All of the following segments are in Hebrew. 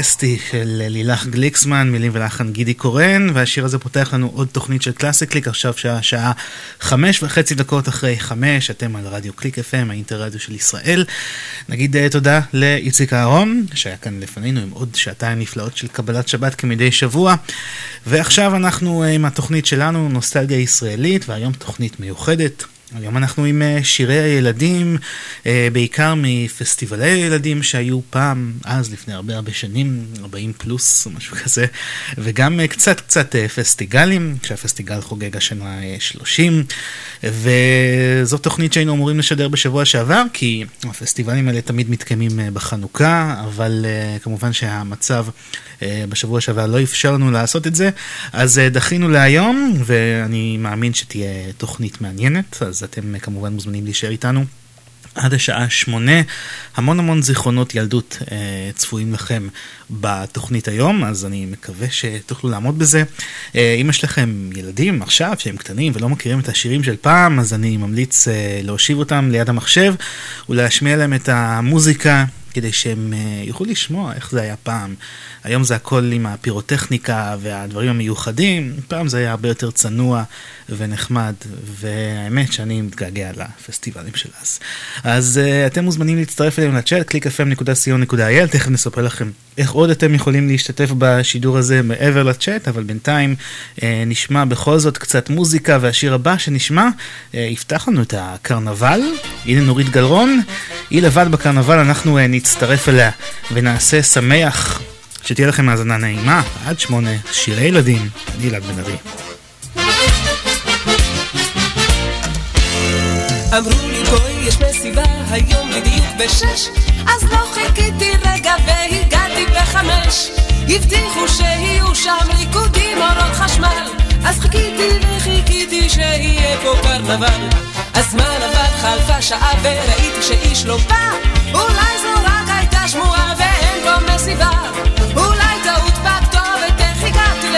פסטי של לילך גליקסמן, מילים ולחן גידי קורן, והשיר הזה פותח לנו עוד תוכנית של קלאסי קליק, עכשיו שעה, שעה חמש וחצי דקות אחרי חמש, אתם על רדיו קליק FM, האינטרדיו של ישראל. נגיד אה, תודה לאיציק אהרון, שהיה כאן לפנינו עם עוד שעתיים נפלאות של קבלת שבת כמדי שבוע, ועכשיו אנחנו אה, עם התוכנית שלנו, נוסטלגיה ישראלית, והיום תוכנית מיוחדת. היום אנחנו עם אה, שירי הילדים, אה, בעיקר מפסטיבלי הילדים שהיו פעם, אז לפני הרבה הרבה שנים, 40 פלוס או משהו כזה, וגם אה, קצת קצת פסטיגלים, כשהפסטיגל חוגג השנה 30, וזו תוכנית שהיינו אמורים לשדר בשבוע שעבר, כי הפסטיבלים האלה תמיד מתקיימים בחנוכה, אבל כמובן שהמצב... אה, בשבוע שעבר לא אפשר לנו לעשות את זה, אז אה, דחינו להיום, ואני מאמין שתהיה תוכנית מעניינת, אז אתם אה, כמובן מוזמנים להישאר איתנו. עד השעה שמונה, המון המון זיכרונות ילדות אה, צפויים לכם בתוכנית היום, אז אני מקווה שתוכלו לעמוד בזה. אה, אם יש לכם ילדים עכשיו שהם קטנים ולא מכירים את השירים של פעם, אז אני ממליץ אה, להושיב אותם ליד המחשב ולהשמיע להם את המוזיקה כדי שהם uh, יוכלו לשמוע איך זה היה פעם. היום זה הכל עם הפירוטכניקה והדברים המיוחדים, פעם זה היה הרבה יותר צנוע ונחמד, והאמת שאני מתגעגע לפסטיבלים של אז. אז uh, אתם מוזמנים להצטרף אלינו לצ'אט, www.clickfm.co.il, תכף נספר לכם איך עוד אתם יכולים להשתתף בשידור הזה מעבר לצ'אט, אבל בינתיים uh, נשמע בכל זאת קצת מוזיקה, והשיר הבא שנשמע uh, יפתח לנו את הקרנבל. הנה נורית גלרון, היא לבד בקרנבל, אנחנו uh, נצטרף אליה ונעשה שמח. שתהיה לכם האזנה נעימה, עד שמונה, שירי ילדים, אלעד בן ארי. אמרו לי בואי יש מסיבה היום בדיוק בשש. אז לא חיכיתי רגע והגעתי בחמש. הבטיחו שיהיו שם ריקודים אורות חשמל. אז חיכיתי וחיכיתי שיהיה פה קרנבל. הזמן עבר חלפה שעה וראיתי שאיש לא בא. אולי זו רק הייתה שמועה ואין פה מסיבה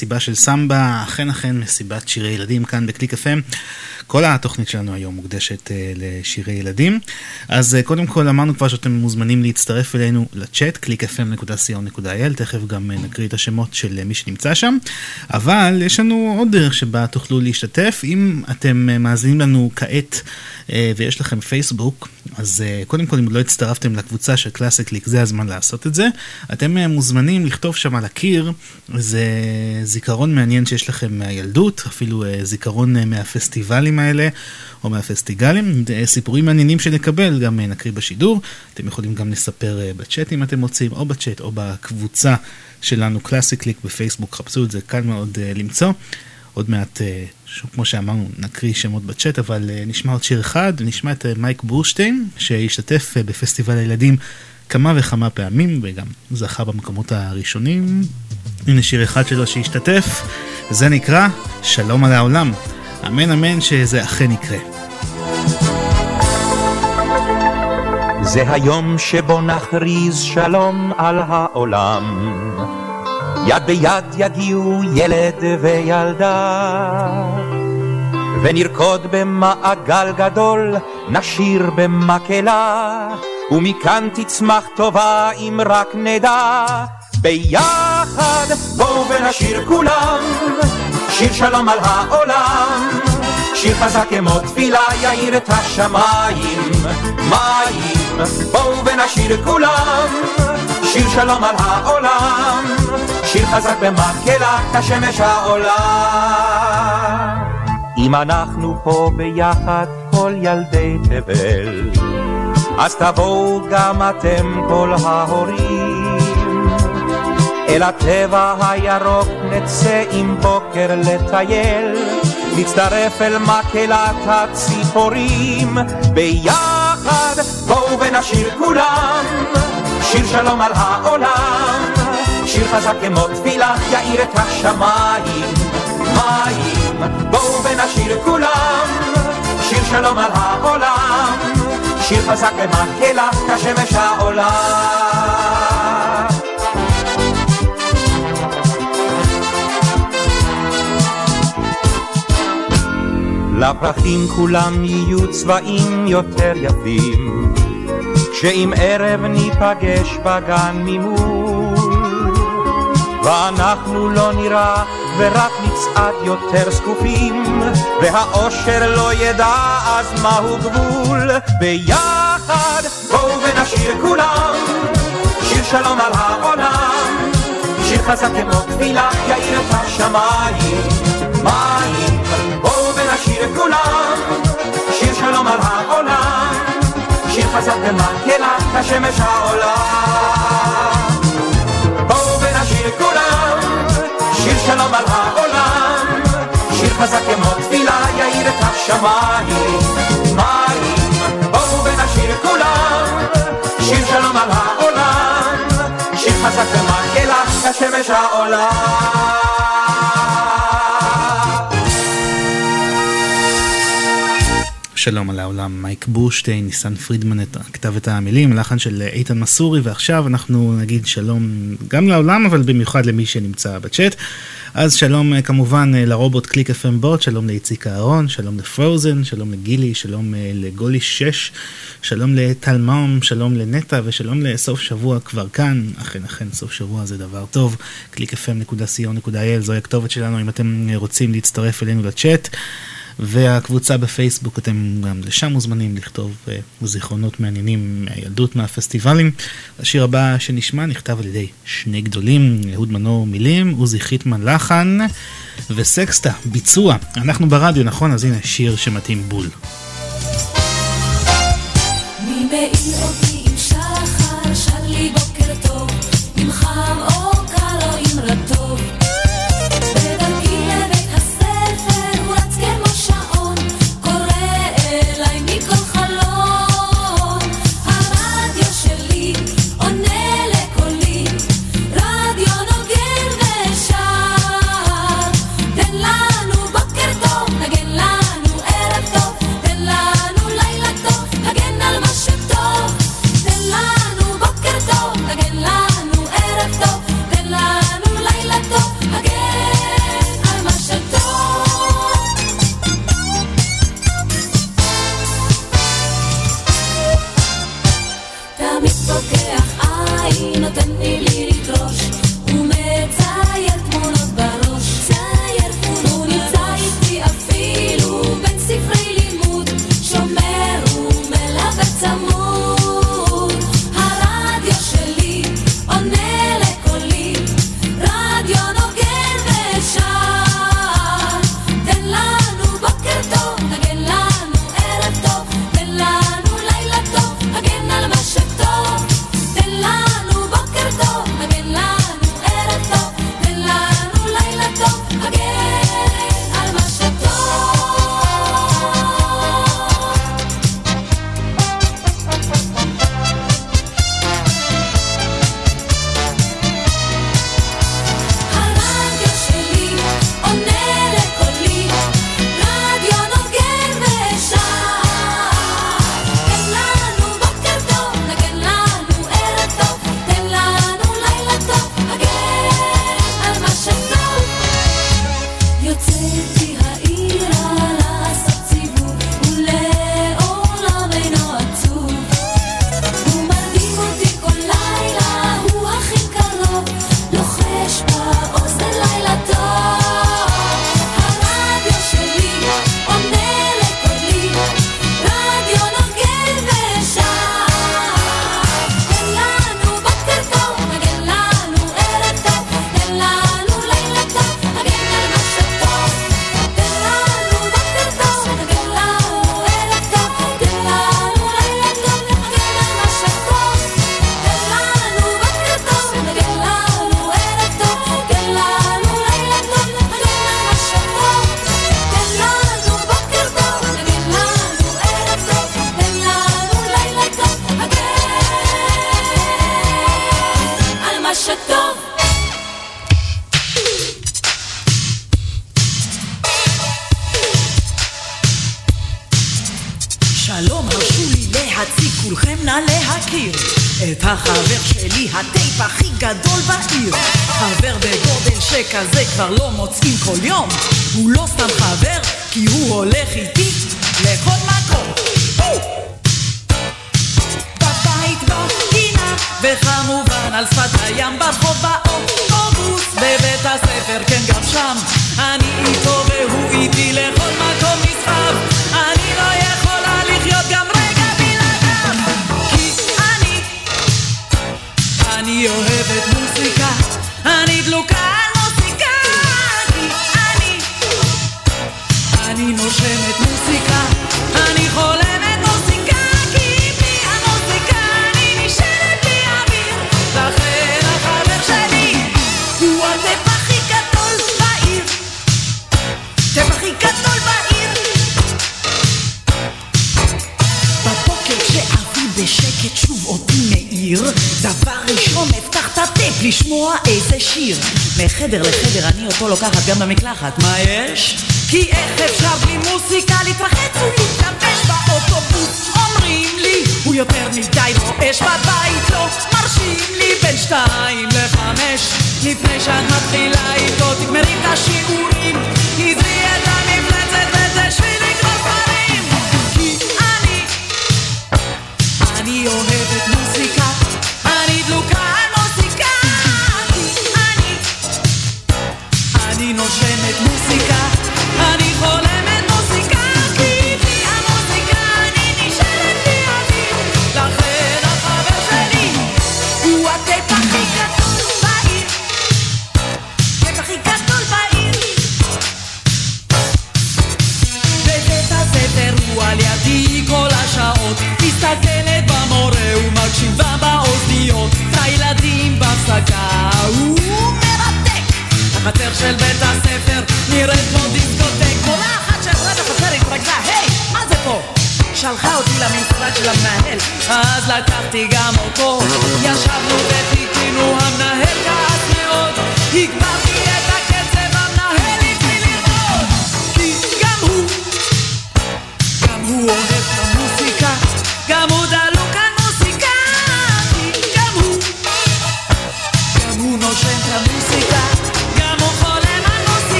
מסיבה של סמבה, אכן אכן מסיבת שירי ילדים כאן בקליק FM. כל התוכנית שלנו היום מוקדשת uh, לשירי ילדים. אז uh, קודם כל אמרנו כבר שאתם מוזמנים להצטרף אלינו לצ'אט, www.clickfm.co.il, תכף גם uh, נקריא את השמות של uh, מי שנמצא שם. אבל יש לנו עוד דרך שבה תוכלו להשתתף. אם אתם uh, מאזינים לנו כעת ויש לכם פייסבוק, אז uh, קודם כל אם לא הצטרפתם לקבוצה של קלאסי קליק, זה הזמן לעשות את זה. אתם uh, מוזמנים לכתוב שם על הקיר איזה זיכרון מעניין שיש לכם מהילדות, אפילו זיכרון מהפסטיבלים האלה, או מהפסטיגלים, סיפורים מעניינים שנקבל, גם נקריא בשידור. אתם יכולים גם לספר בצ'אט אם אתם רוצים, או בצ'אט או בקבוצה שלנו, קלאסי קליק בפייסבוק, חפשו את זה, קל מאוד למצוא. עוד מעט, uh, כמו שאמרנו, נקריא שמות בצ'אט, אבל uh, נשמע עוד שיר אחד, נשמע את uh, מייק בורשטיין, שהשתתף בפסטיבל הילדים כמה וכמה פעמים, וגם זכה במקומות הראשונים. הנה שיר אחד שלו שהשתתף, זה נקרא שלום על העולם. אמן אמן שזה אכן יקרה. זה היום שבו נכריז שלום על העולם. יד ביד יגיעו ילד וילדה, ונרקוד במעגל גדול, נשיר במקהלה, ומכאן תצמח טובה אם רק נדע. ביחד בואו ונשיר כולם, שיר שלום על העולם, שיר חזק כמו תפילה יאיר את השמיים, מים, בואו ונשיר כולם, שיר שלום על העולם, שיר חזק במקהלה כשמש העולם. אם אנחנו פה ביחד כל ילדי תבל, אז תבואו גם אתם כל ההורים. אל הטבע הירוק נצא עם בוקר לטייל, נצטרף אל מקהלת הציפורים, ביחד בואו ונשיר כולם, שיר שלום על העולם, שיר חזק כמו תפילה יאיר את השמיים, מים, בואו ונשיר כולם, שיר שלום על העולם, שיר חזק במקהלה כשמש העולם. לפרחים כולם יהיו צבעים יותר יפים, כשעם ערב ניפגש בגן ממול, ואנחנו לא נראה ורק נצעד יותר זקופים, והאושר לא ידע אז מהו גבול. ביחד בואו ונשיר כולם, שיר שלום על העולם, שיר חזק כמו תפילה יאיר את השמיים, מים בואו ונשיר כולם, שיר שלום על העולם, חזק במקהלה כשמש העולם. בואו ונשיר כולם, שיר שלום על העולם, שיר חזק כמו תפילה יאיר את השמיים, מים. בואו ונשיר כולם, שיר שלום על העולם, שיר חזק במקהלה כשמש העולם. שלום על העולם, מייק בורשטיין, ניסן פרידמן כתב את המילים, לחן של איתן מסורי, ועכשיו אנחנו נגיד שלום גם לעולם, אבל במיוחד למי שנמצא בצ'אט. אז שלום אה, כמובן אה, לרובוט קליק FM בוט, שלום לאיציק אהרון, שלום לפרוזן, שלום לגילי, שלום אה, לגולי 6, שלום לטל מאום, שלום לנטע ושלום לסוף שבוע כבר כאן. אכן אכן סוף שבוע זה דבר טוב, www.clickfm.co.il זוהי הכתובת שלנו אם אתם רוצים להצטרף אלינו לצ'אט. והקבוצה בפייסבוק, אתם גם לשם מוזמנים לכתוב uh, זיכרונות מעניינים מהילדות מהפסטיבלים. השיר הבא שנשמע נכתב על ידי שני גדולים, אהוד מנור מילים, עוזי חיטמן לחן וסקסטה ביצוע. אנחנו ברדיו, נכון? אז הנה שיר שמתאים בול. מי מאיר אותי לשמוע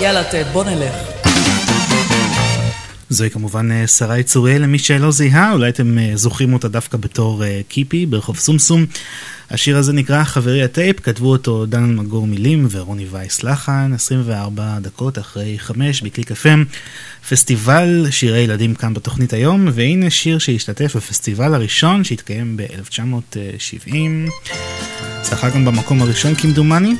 יאללה, טד, בוא נלך. זוהי כמובן אה, שרי צוריאל, למי שלא זיהה, אולי אתם אה, זוכרים אותה דווקא בתור אה, קיפי ברחוב סומסום. השיר הזה נקרא חברי הטייפ, כתבו אותו דן מגור מילים ורוני וייס לחן, 24 דקות אחרי 5 בקליק FM, פסטיבל שירי ילדים כאן בתוכנית היום, והנה שיר שהשתתף בפסטיבל הראשון שהתקיים ב-1970. זכה גם במקום הראשון כמדומני,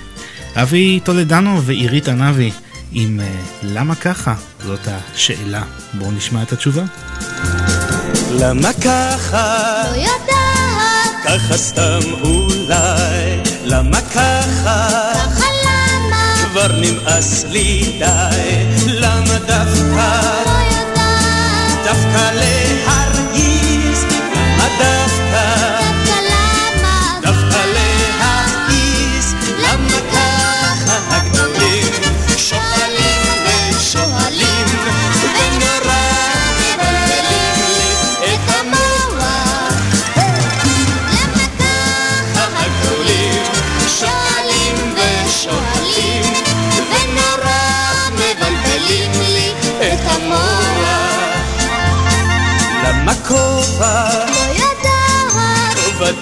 אבי טולדנו ועירית ענבי. עם אה, למה ככה? זאת השאלה. בואו נשמע את התשובה. למה ככה? לא יודעת. ככה סתם אולי. למה ככה? ככה למה? כבר נמאס לי די. למה דווקא? לא יודעת. דווקא ל...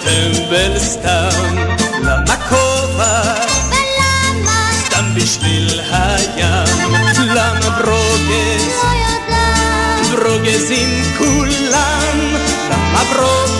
טמבל סתם, למה כובע? ולמה? סתם בשביל הים, למה ברוגז? לא יודעת. ברוגז עם כולם, למה ברוגז?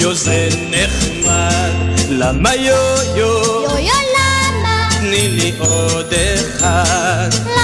יו זה נחמד, למה יו יו? יו יו למה? תני לי עוד אחד. למה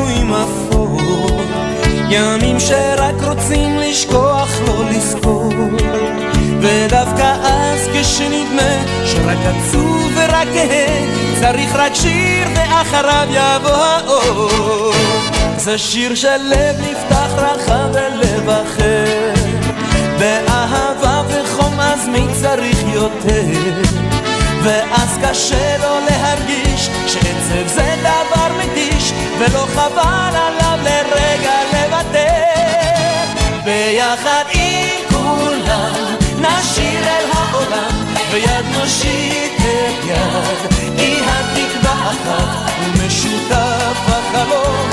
שצבועים אפור, ימים שרק רוצים לשכוח לא לזכור, ודווקא אז כשנדמה שרק עצוב ורק כהה, צריך רק שיר ואחריו יבוא האור. זה שיר של לב נפתח רחב ולב אחר, באהבה וחום אז מי צריך יותר? ואז קשה לו להרגיש שעצב זה דבר ולא חבל עליו לרגע לוותר ביחד עם כולם נשיר אל העולם ויד נושיט את יד. כי התקווה אחת ומשותף החלום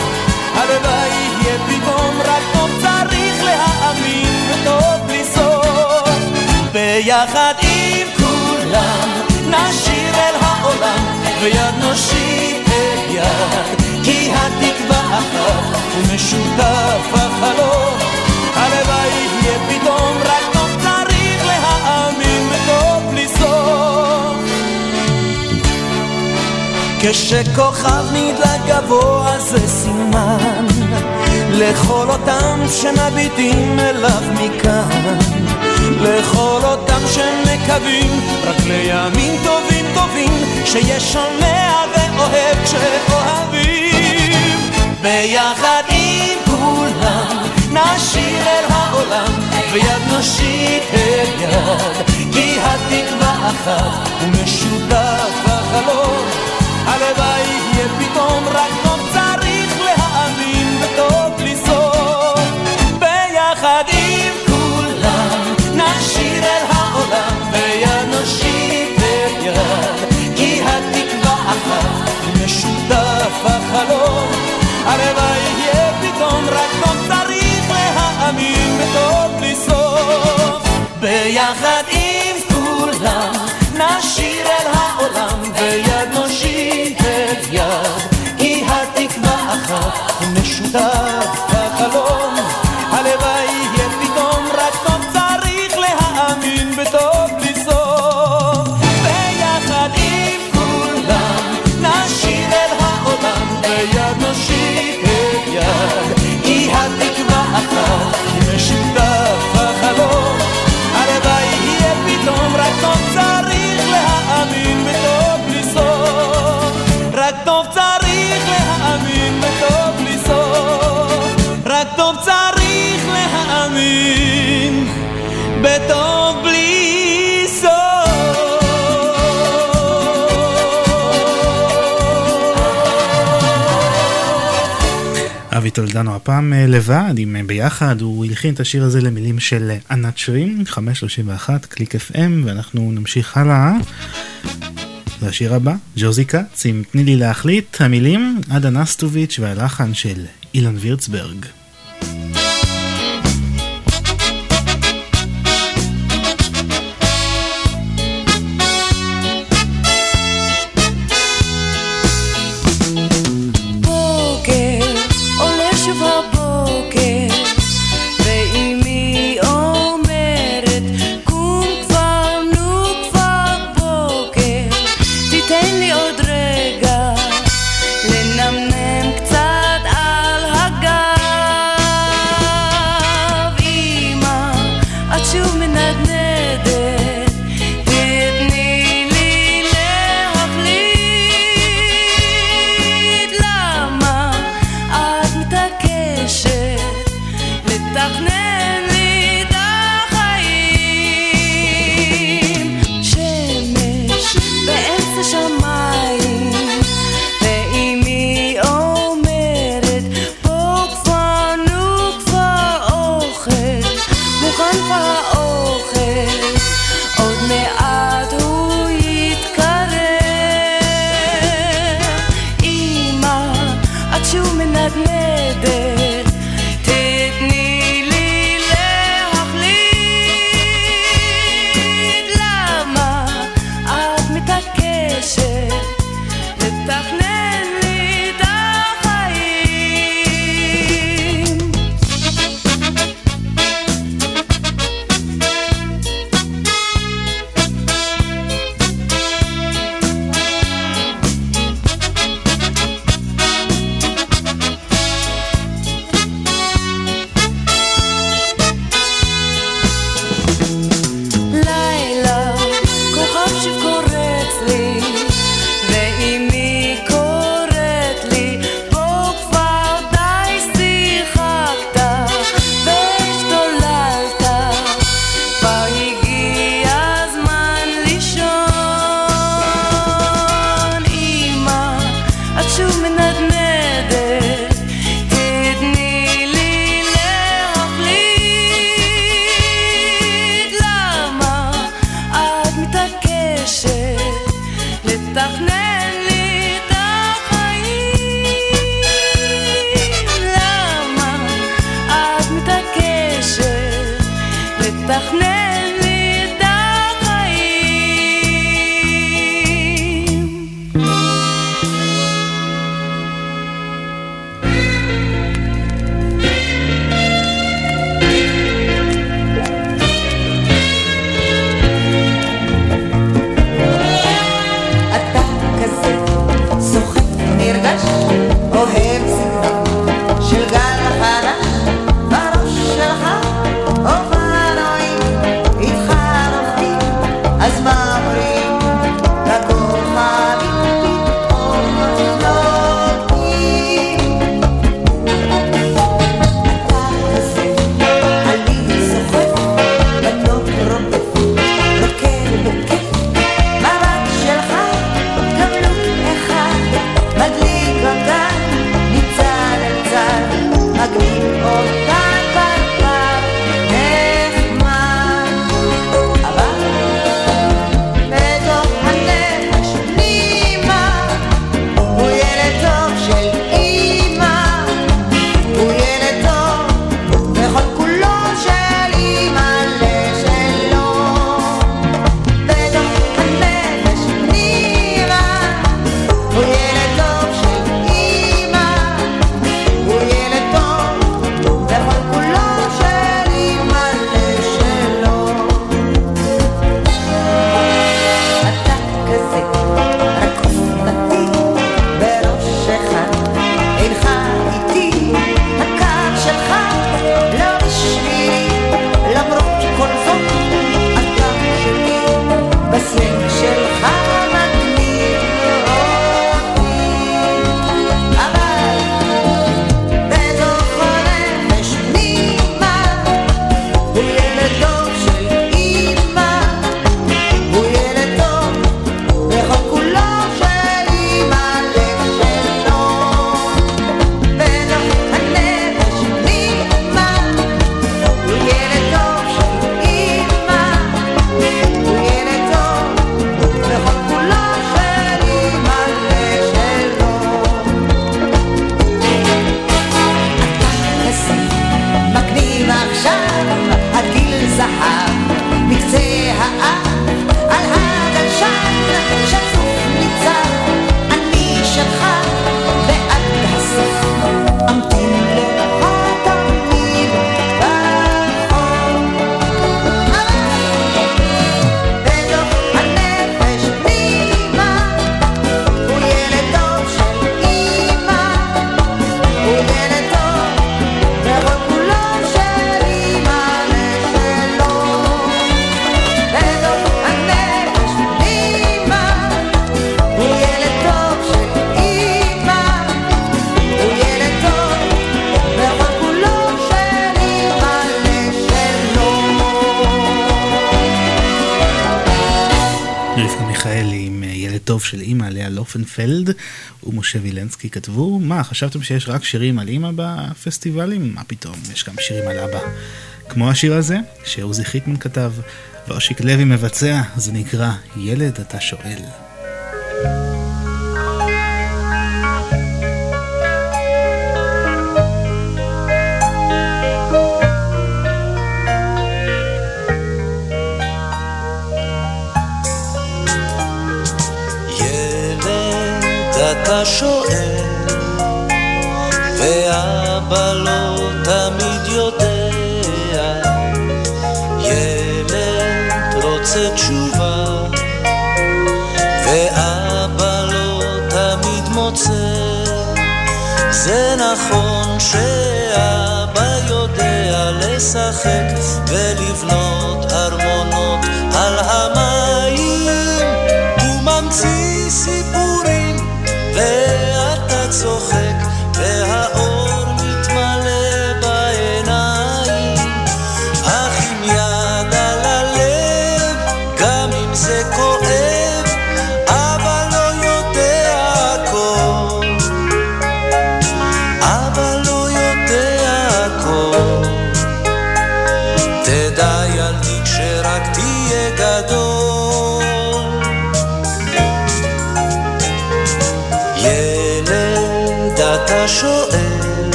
הלוואי יהיה פתאום רק טוב צריך להאמין וטוב בלי סוף ביחד עם כולם נשיר אל העולם ויד נושיט את יד כי התקווה אחת ומשותף החלום הלוואי יהיה פתאום רק טוב צריך להאמין וטוב בלי סוף כשכוכב נדלק גבוה זה סימן לכל אותם שמביטים אליו מכאן. לכל אותם שמקווים רק לימים טובים טובים שיש שומע ואוהב כשאוהבים ביחד עם כולם נשיר אל העולם ויד נושיט את יד כי התקווה אחת ומשותף החלום הלוואי יהיה פתאום רק טוב צריך להאמין וטוב בלי סוף ביחד עם הלוואי יהיה פתאום רק טוב צריך להאמין וטוב בלי סוף ביחד עם כולם נשיר אל העולם טולדנו הפעם אה, לבד, עם אה, ביחד, הוא הלחין את השיר הזה למילים של אה, ענת שרים, 531, קליק FM, ואנחנו נמשיך הלאה. והשיר הבא, ג'וזי כץ, עם תני לי להחליט, המילים עדה נסטוביץ' והלחן של אילן וירצברג. רוזנפלד ומשה וילנסקי כתבו, מה, חשבתם שיש רק שירים על אימא בפסטיבלים? מה פתאום, יש גם שירים על אבא. כמו השיר הזה, שעוזי חיטמן כתב, ואושיק לוי מבצע, זה נקרא "ילד אתה שואל". אבא שואל, ואבא לא תמיד יודע. ילד רוצה תשובה, ואבא לא תמיד מוצא. זה נכון שאבא יודע לשחק ולבנות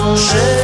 changer.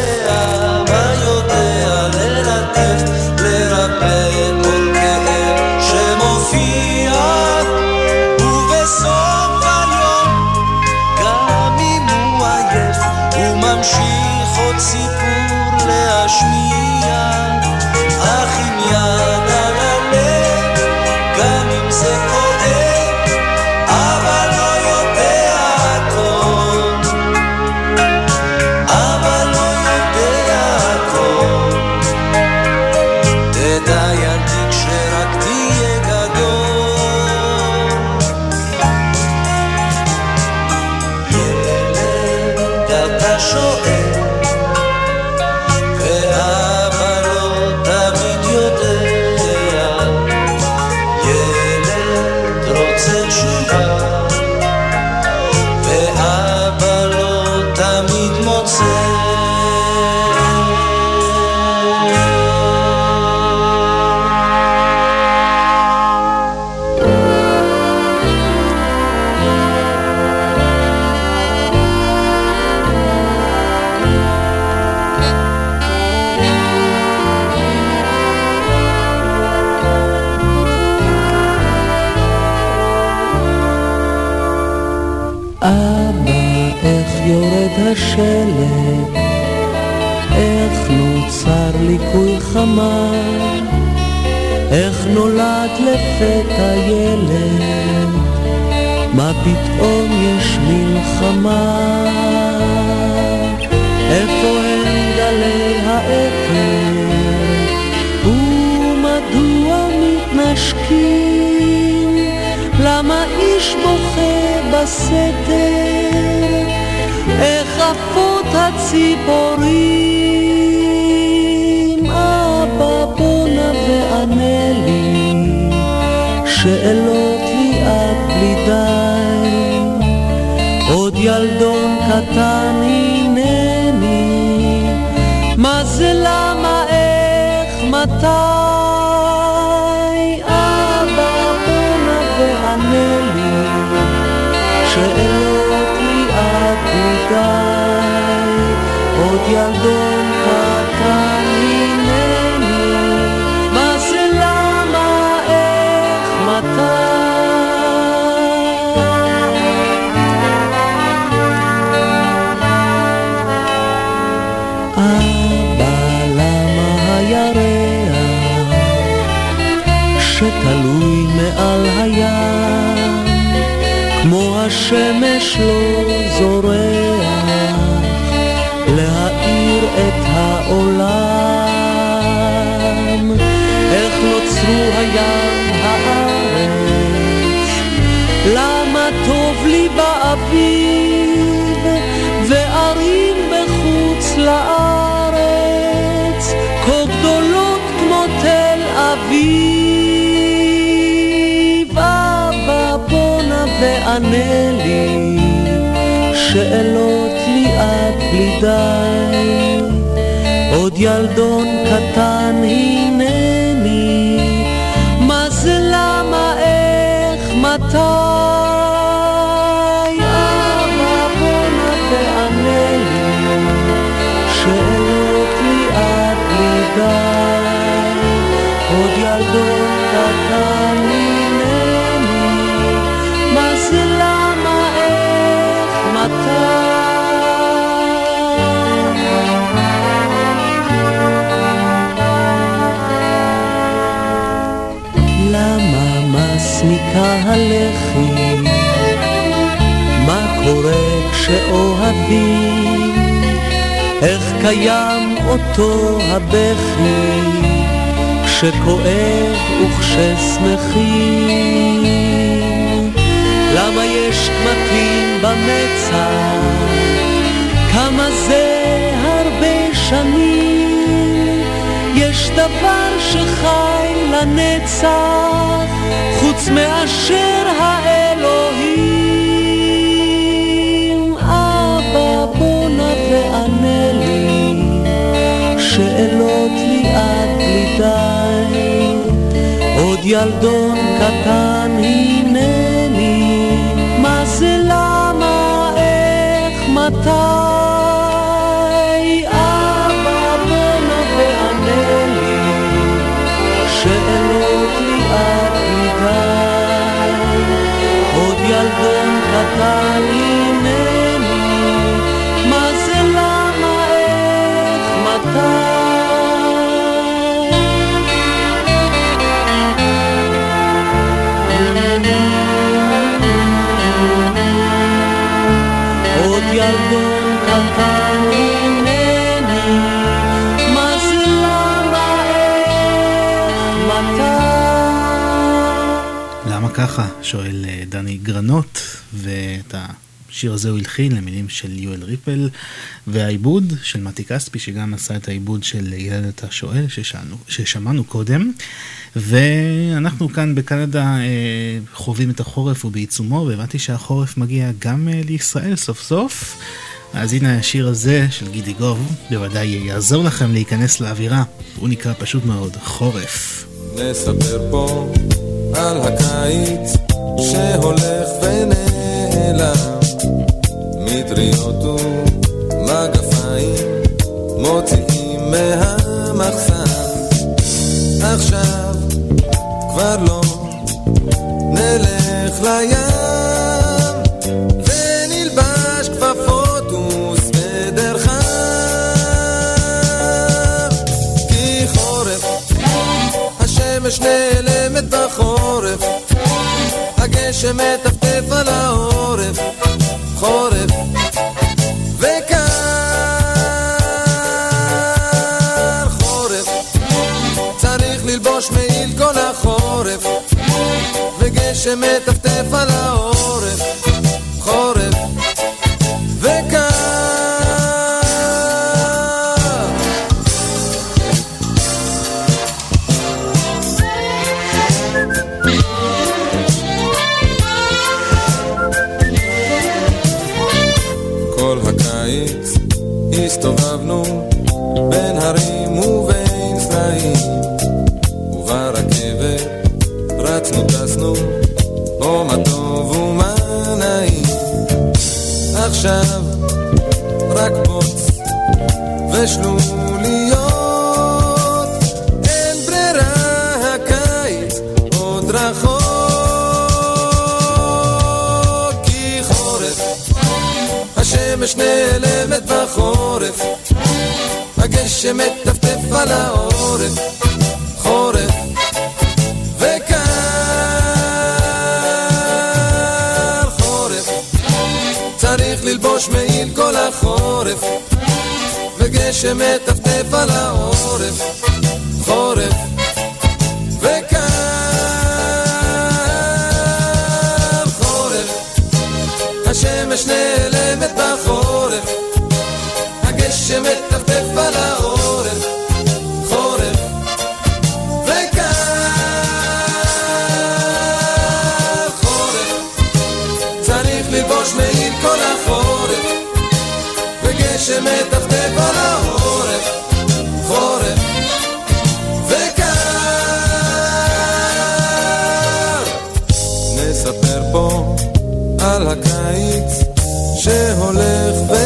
בסתר, איך הציפורים, אבא בוא נא וענה לי, שאלות לי את בלי די, עוד ילדון קטן הנני, מה זה למה, איך, מתי? באביב, וערים בחוץ לארץ, כה גדולות כמו תל אביב. אבא בואנה וענה לי, שאלות לי את בלי די. עוד ילדון קטן הנני, כשאוהבים? איך קיים אותו הבכי? כשכואב וכששמחים? למה יש קמטים במצח? כמה זה הרבה שנים? יש דבר שחי לנצח, חוץ מאשר שאלות לי את בלי די. עוד ילדון קטן הנני, מה זה למה איך מתי? אבא בואנה וענה לי, שאלות לי את בלי די. עוד ילדון קטן הנני, ככה? שואל אה, דני גרנות, ואת השיר הזה הוא הלחין למילים של יואל ריפל, והעיבוד של מתי כספי, שגם עשה את העיבוד של ילד אתה שואל, ששאלנו, ששמענו קודם. ואנחנו כאן בקנדה אה, חווים את החורף ובעיצומו, והבנתי שהחורף מגיע גם אה, לישראל סוף סוף. אז הנה השיר הזה של גידי גוב, בוודאי יעזור לכם להיכנס לאווירה. הוא נקרא פשוט מאוד חורף. נספר פה על הקיץ שהולך ונעלם. מטריות ומגפיים מוציאים מהמחסן. עכשיו כבר לא נלך לים ונלבש נעלמת בחורף. הגשם מטפטף על העורף חורף. וקר חורף. צריך ללבוש מעיל כל החורף. וגשם מטפטף על העורף להקפוץ ושלוליות אין ברירה הקיץ עוד רחוק. כי חורף השמש נעלמת בחורף. הגשם מטפטף על העורף. חורף וקר חורף. צריך ללבוש מעיל כל החורף, וגשם מטפטף על העורף, חורף. וכאן חורף, השמש נעלמת בחורף, הגשם מטפטף שמטפטף על העורף, חורף וקר. נספר פה על הקיץ שהולך ו...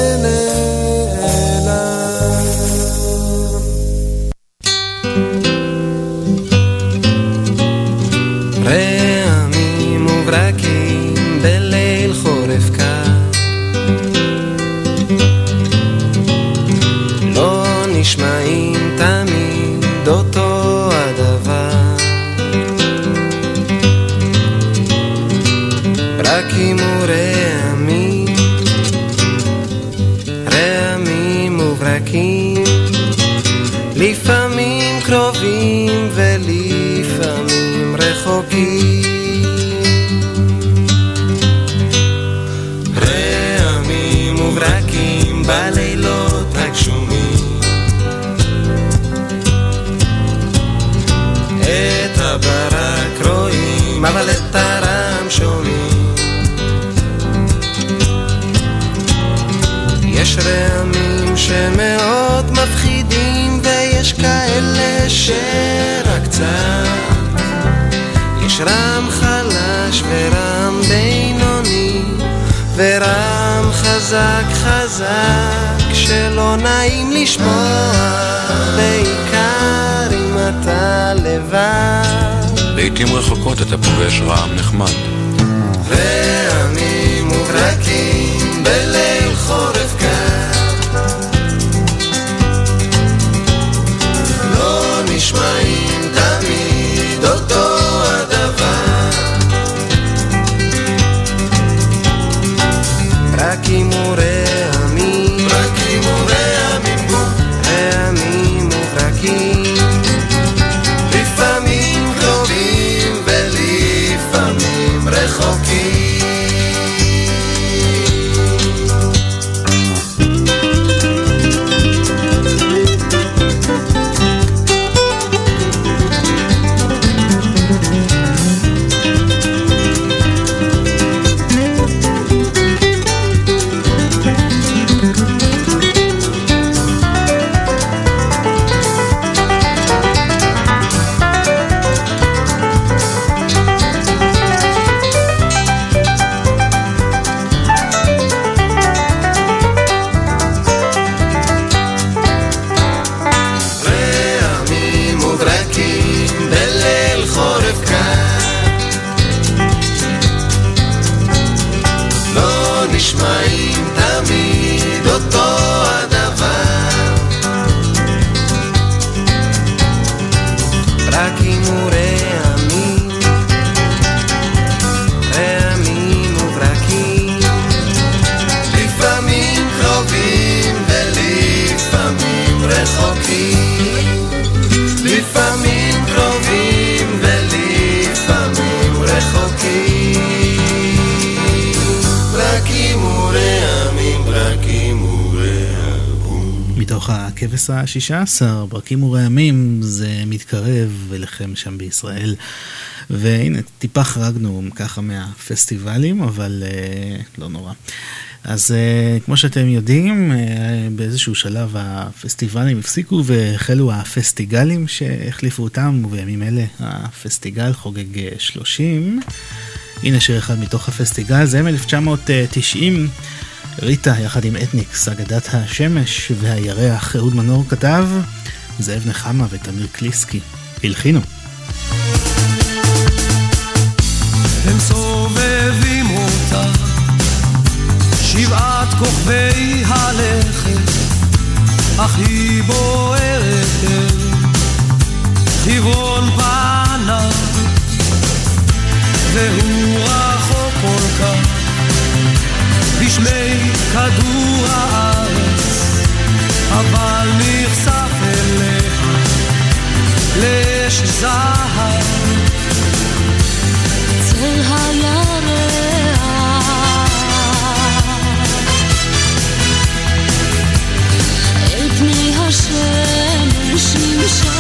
ה-16, ברקים ורעמים, זה מתקרב אליכם שם בישראל. והנה, טיפה חרגנו ככה מהפסטיבלים, אבל אה, לא נורא. אז uh, כמו שאתם יודעים, uh, באיזשהו שלב הפסטיבלים הפסיקו והחלו הפסטיגלים שהחליפו אותם, ובימים אלה הפסטיגל חוגג אה, 30. הנה שיר אחד מתוך הפסטיגל, זה מ-1990. ריטה יחד עם אתניקס, אגדת השמש והירח, אהוד מנור כתב, זאב נחמה ותמיר קליסקי הלחינו. הם סובבים אותה, שבעת כוכבי הלכת, אך היא בוערת אל פניו, והוא רחוק כל כך, בשמי כדור הארץ, אבל נחשף אליה לאש זהב. אל הירח. אל פני השמש נמשך,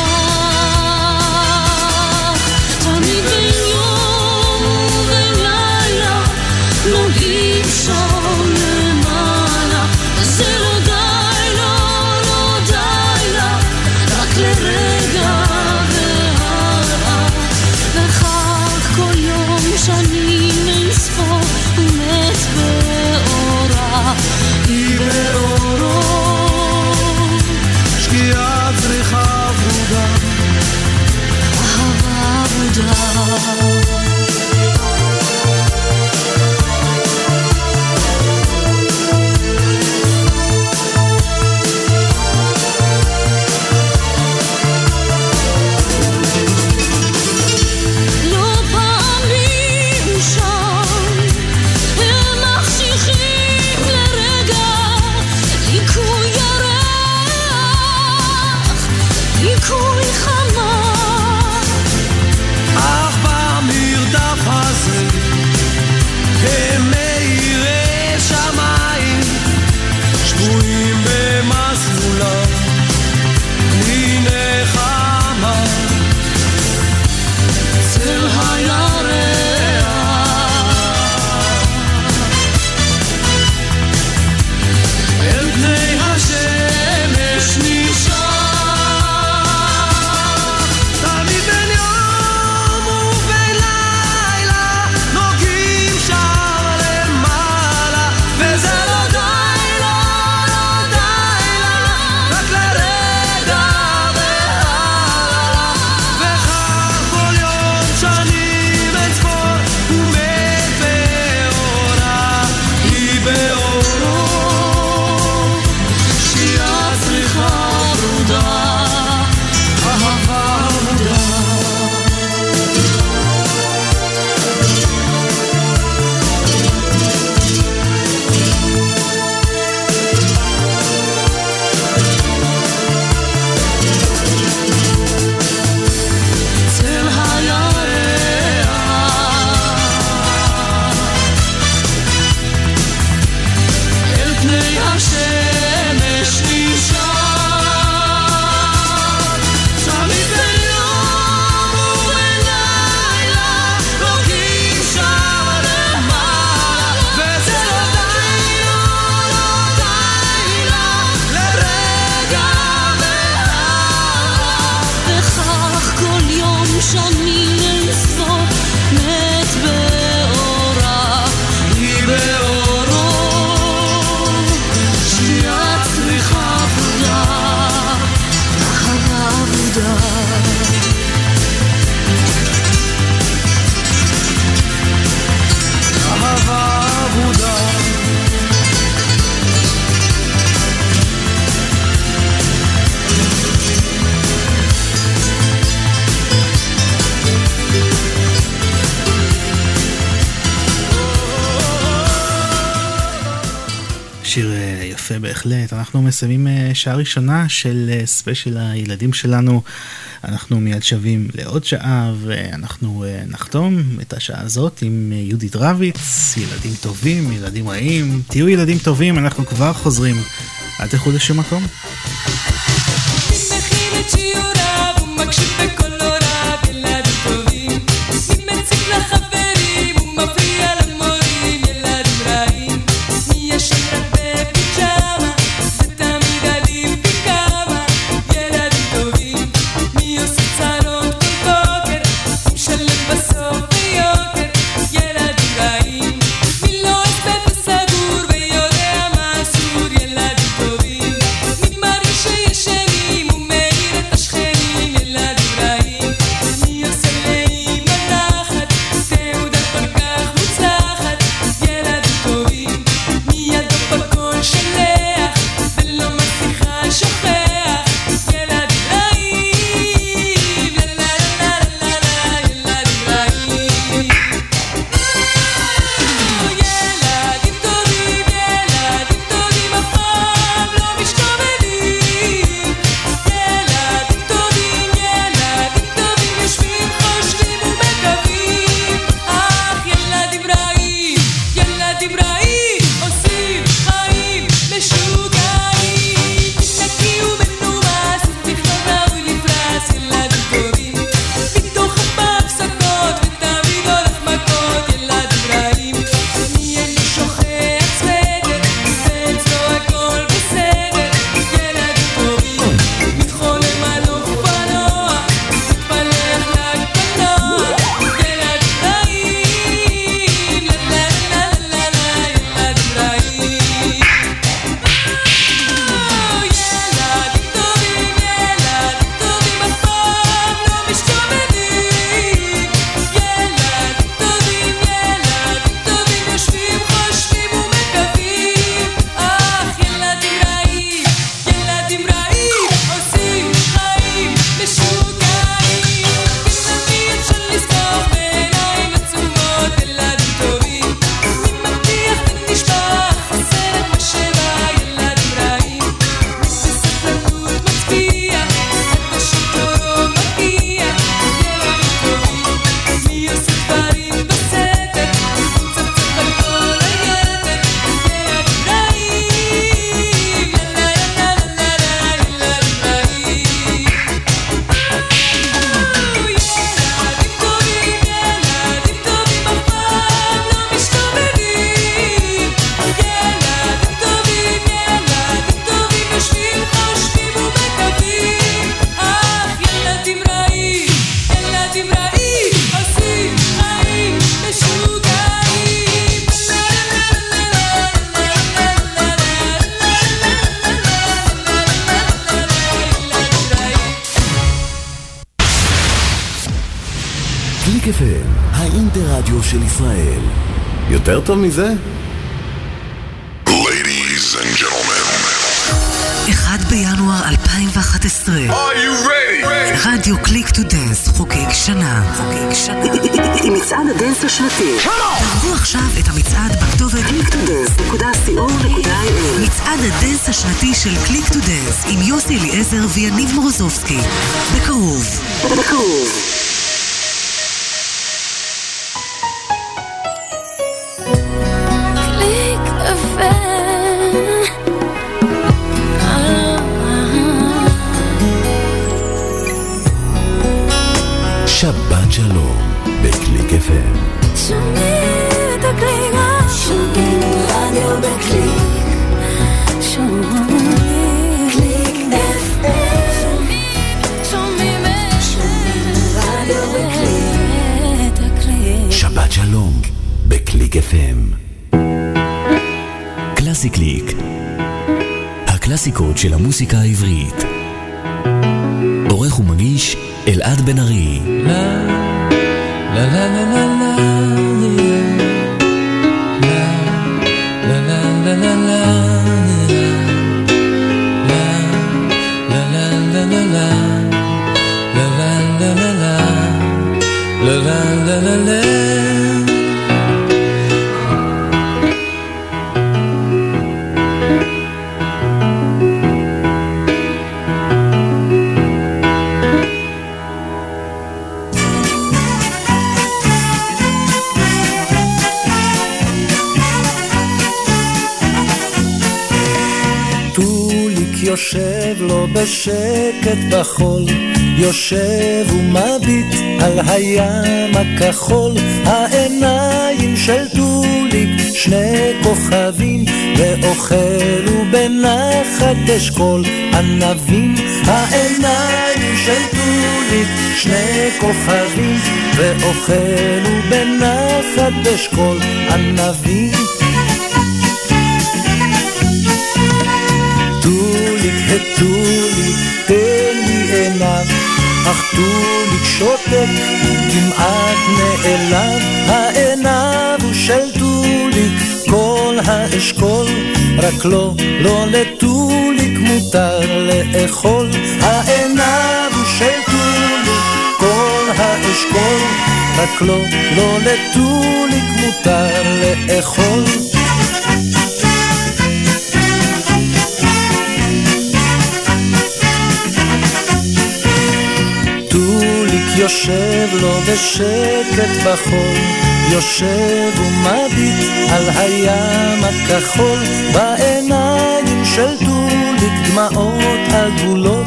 בהחלט. אנחנו מסיימים אה, שעה ראשונה של אה, ספיישל הילדים שלנו. אנחנו מיד שבים לעוד שעה ואנחנו אה, נחתום את השעה הזאת עם אה, יהודית רביץ, ילדים טובים, ילדים רעים. תהיו ילדים טובים, אנחנו כבר חוזרים. אל תלכו לשום מקום. widzę. רק לא, לא לטוליק מותר לאכול. העיניו הוא של טוליק כל האשכול. רק לא, לא לטוליק מותר לאכול יושב לו בשקט בחול, יושב ומביט על הים הכחול, בעיניים של טוליק דמעות עגולות,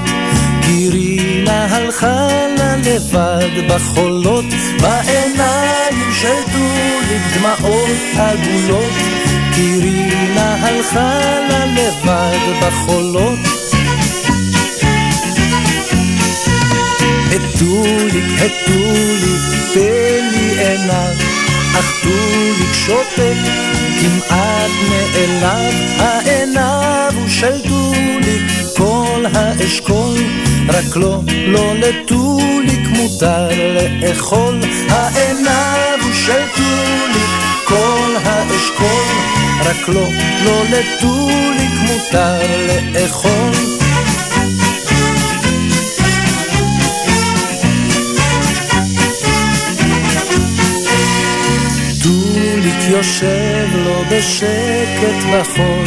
גירינה הלכה לה לבד בחולות, בעיניים של טוליק דמעות עגולות, גירינה הלכה לה לבד בחולות. הטוליק, הטוליק, תן לי עיניו, אך טוליק שותק, כמעט נעלב, העיניו הוא של טוליק, כל האשכול, רק לא, לא לטוליק מותר לאכול, העיניו הוא של טוליק, כל האשכול, רק לא, לא לטוליק מותר לאכול. יושב לו בשקט בחול,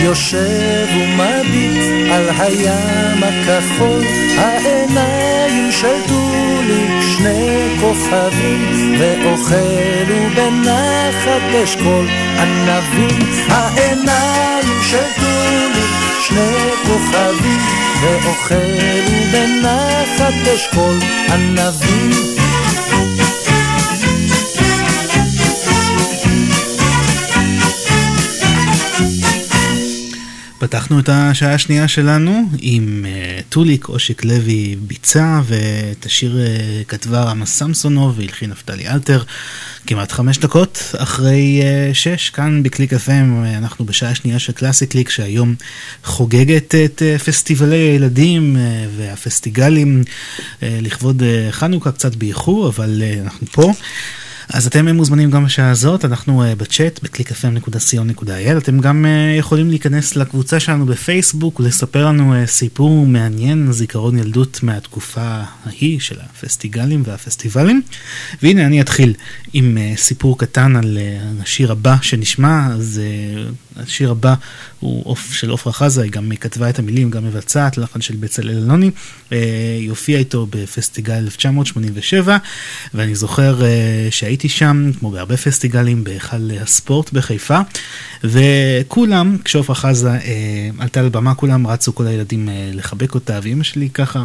יושב ומביט על הים הכחול, העיניים של טוליק שני כוכבים, ואוכלו בנחת אשכול ענבים, העיניים של טוליק שני כוכבים, ואוכלו בנחת אשכול ענבים. פתחנו את השעה השנייה שלנו עם uh, טוליק אושיק לוי ביצע ואת השיר uh, כתבה רמה סמסונוב והלחין נפתלי אלתר. כמעט חמש דקות אחרי uh, שש כאן בקליק FM אנחנו בשעה השנייה של קלאסי קליק שהיום חוגגת את uh, פסטיבלי הילדים uh, והפסטיגלים uh, לכבוד uh, חנוכה קצת באיחור אבל uh, אנחנו פה אז אתם מוזמנים גם בשעה הזאת, אנחנו uh, בצ'אט, בקליק.fm.co.il, אתם גם uh, יכולים להיכנס לקבוצה שלנו בפייסבוק ולספר לנו uh, סיפור מעניין, זיכרון ילדות מהתקופה ההיא של הפסטיגלים והפסטיבלים. והנה אני אתחיל עם uh, סיפור קטן על uh, השיר הבא שנשמע, אז uh, השיר הבא הוא עוף של עפרה חזה, היא גם כתבה את המילים, גם מבצעת, לחן של בצלאל אלוני, היא הופיעה איתו בפסטיגל 1987, ואני זוכר uh, שהייתי הייתי שם, כמו בהרבה פסטיגלים, בהיכל הספורט בחיפה, וכולם, כשעופרה חזה אה, עלתה לבמה, כולם רצו כל הילדים אה, לחבק אותה, ואימא שלי ככה...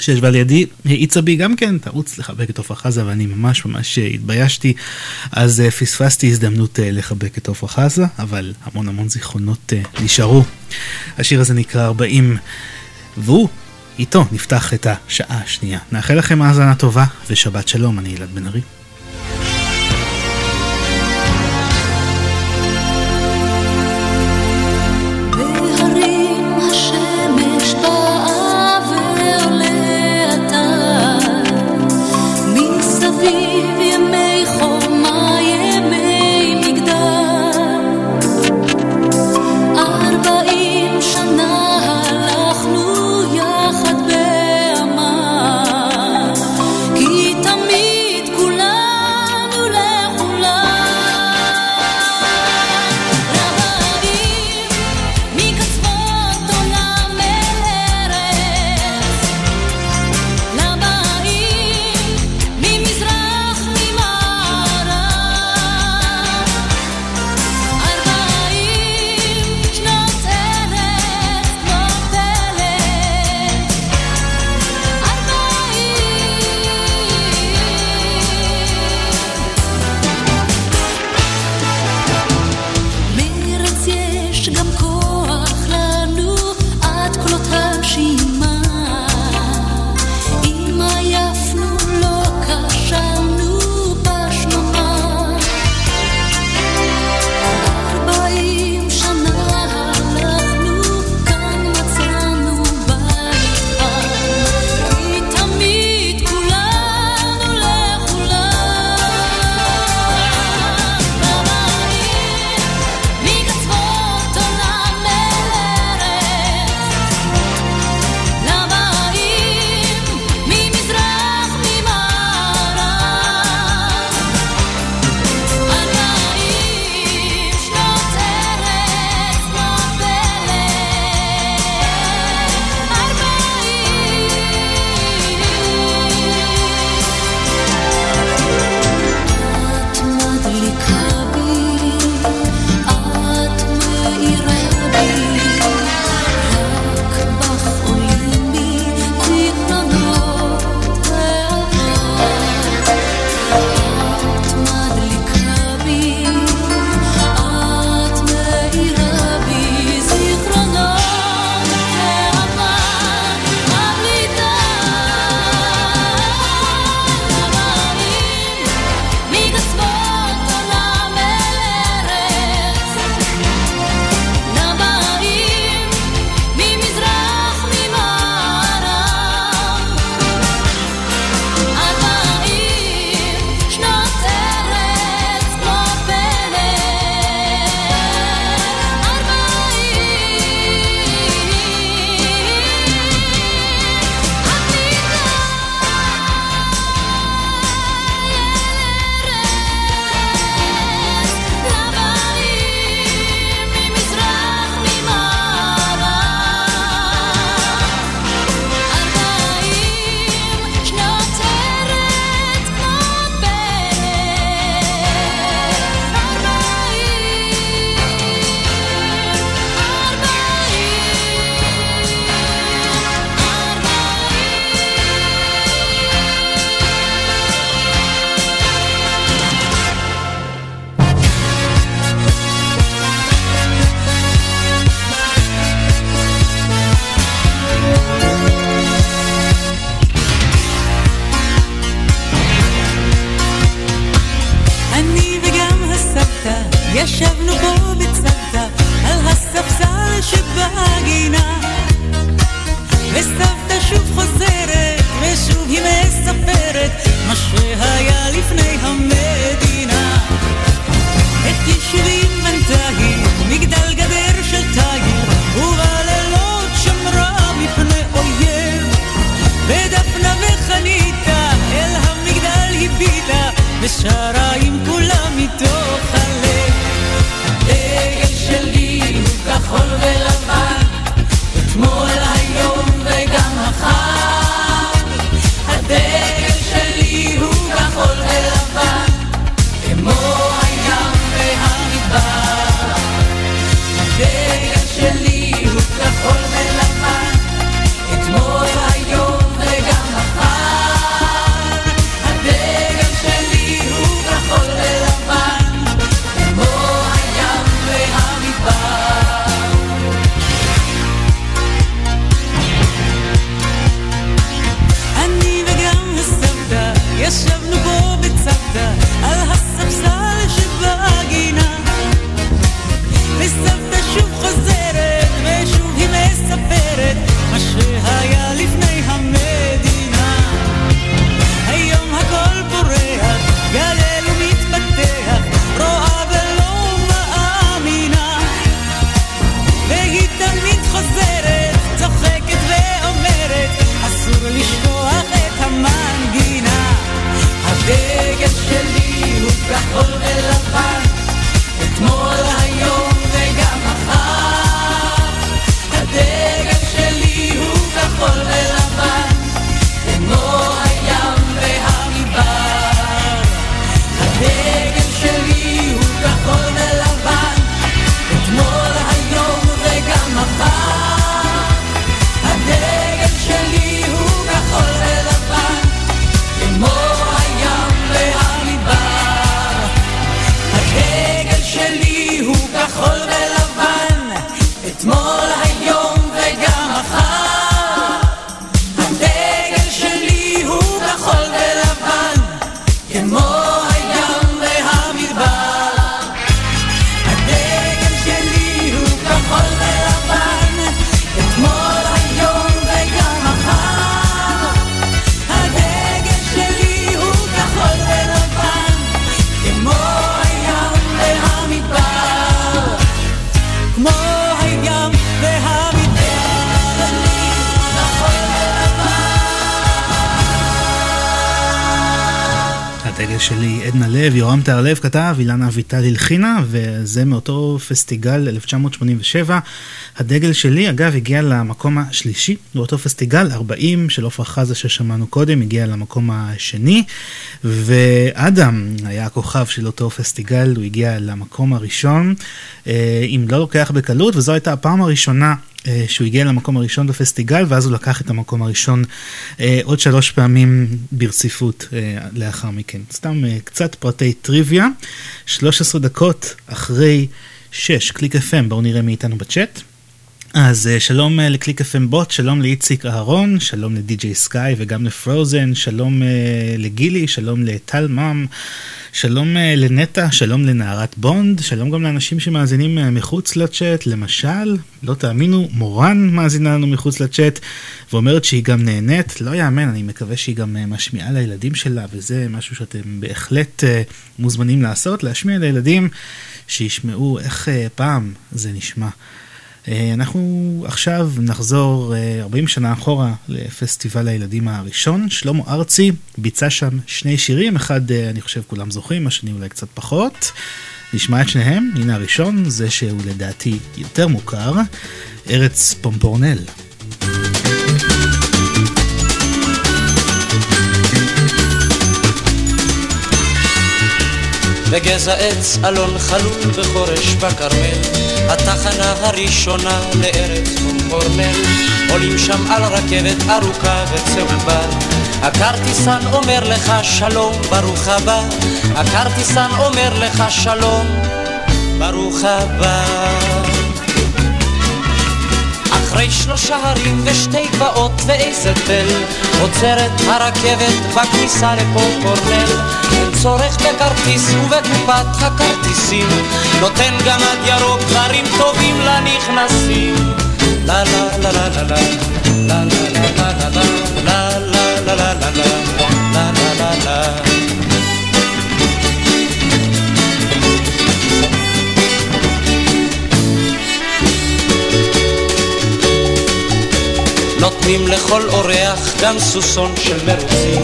שישבה לידי, האיצה בי גם כן, תרוץ לחבק את עפרה חזה, ואני ממש ממש התביישתי, אז uh, פספסתי הזדמנות uh, לחבק את עפרה חזה, אבל המון המון זיכרונות uh, נשארו. השיר הזה נקרא 40, והוא, איתו נפתח את השעה השנייה. נאחל לכם האזנה טובה, ושבת שלום, אני אלעד בן ארי. יורם תהרלב כתב, אילנה אביטל הלחינה, וזה מאותו פסטיגל 1987. הדגל שלי, אגב, הגיע למקום השלישי באותו פסטיגל, 40 של עפרה חזה ששמענו קודם, הגיע למקום השני, ואדם היה הכוכב של אותו פסטיגל, הוא הגיע למקום הראשון, אה, אם לא לוקח בקלות, וזו הייתה הפעם הראשונה שהוא הגיע למקום הראשון בפסטיגל, ואז הוא לקח את המקום הראשון אה, עוד שלוש פעמים ברציפות אה, לאחר מכן. סתם אה, קצת פרטי טריוויה, 13 דקות אחרי 6, קליק FM, בואו נראה מי איתנו בצ'אט. אז שלום לקליק FM בוט, שלום לאיציק אהרון, שלום לדי.ג'יי סקאי וגם לפרוזן, שלום לגילי, שלום לטל מאם, שלום uh, לנטע, שלום לנערת בונד, שלום גם לאנשים שמאזינים uh, מחוץ לצ'אט, למשל, לא תאמינו, מורן מאזינה לנו מחוץ לצ'אט ואומרת שהיא גם נהנית, לא יאמן, אני מקווה שהיא גם uh, משמיעה לילדים שלה וזה משהו שאתם בהחלט מוזמנים לעשות, להשמיע לילדים שישמעו איך פעם זה נשמע. אנחנו עכשיו נחזור 40 שנה אחורה לפסטיבל הילדים הראשון. שלמה ארצי ביצע שם שני שירים, אחד אני חושב כולם זוכרים, השני אולי קצת פחות. נשמע את שניהם, הנה הראשון, זה שהוא לדעתי יותר מוכר, ארץ פומפורנל. בגזע עץ אלון חלול בחורש בכרמל, התחנה הראשונה לארץ קורנל, עולים שם על רכבת ארוכה וצהובה, הכרטיסן אומר לך שלום, ברוך הבא, הכרטיסן אומר לך שלום, ברוך הבא. אחרי שלושה הרים ושתי גבעות ואיזה תל עוצרת הרכבת בכניסה לפה קורנל אין צורך בכרטיס ובקופת הכרטיסים נותן גמד ירוק דברים טובים לנכנסים לה לה לה לה לה לה לה לה לה לה לה לה לה לה לה לה לה לה לה נותנים לכל אורח גם סוסון של מרוצים.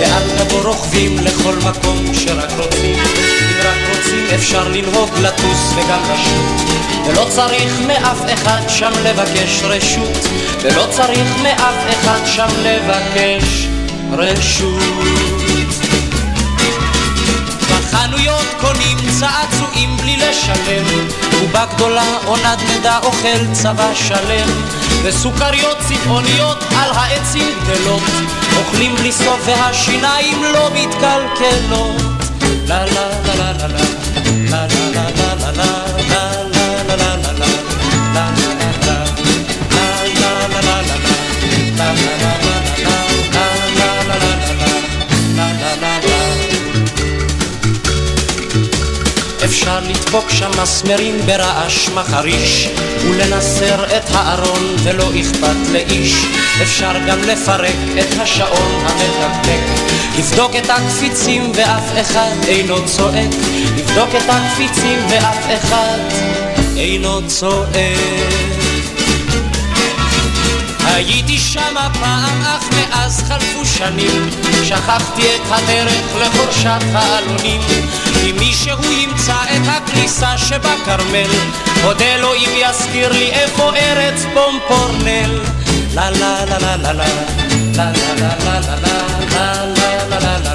ועל גבו רוכבים לכל מקום שרק רוצים. אם רק רוצים אפשר לנהוג, לטוס וגם לשוט ולא צריך מאף אחד שם לבקש רשות. ולא צריך מאף אחד שם לבקש רשות. בחנויות קונים צעצועים בלי לשלם ובגדולה עונת נדע אוכל צבא שלם וסוכריות צבעוניות על העצים גדלות אוכלים בלי סוף והשיניים לא מתקלקלות לה לה לה לה לה לה לה לה לה לה לה אפשר לדבוק שם מסמרים ברעש מחריש ולנסר את הארון ולא אכפת לאיש. אפשר גם לפרק את השעון המתקתק לבדוק את הקפיצים ואף אחד אינו צועק. לבדוק את הקפיצים ואף אחד אינו צועק הייתי שמה פעם, אך מאז חלפו שנים שכחתי את הדרך לחורשת העלונים אם מישהו ימצא את הכניסה שבכרמל אודה לו אם יזכיר לי איפה ארץ פומפורנל לה לה לה לה לה לה לה לה לה לה לה לה לה לה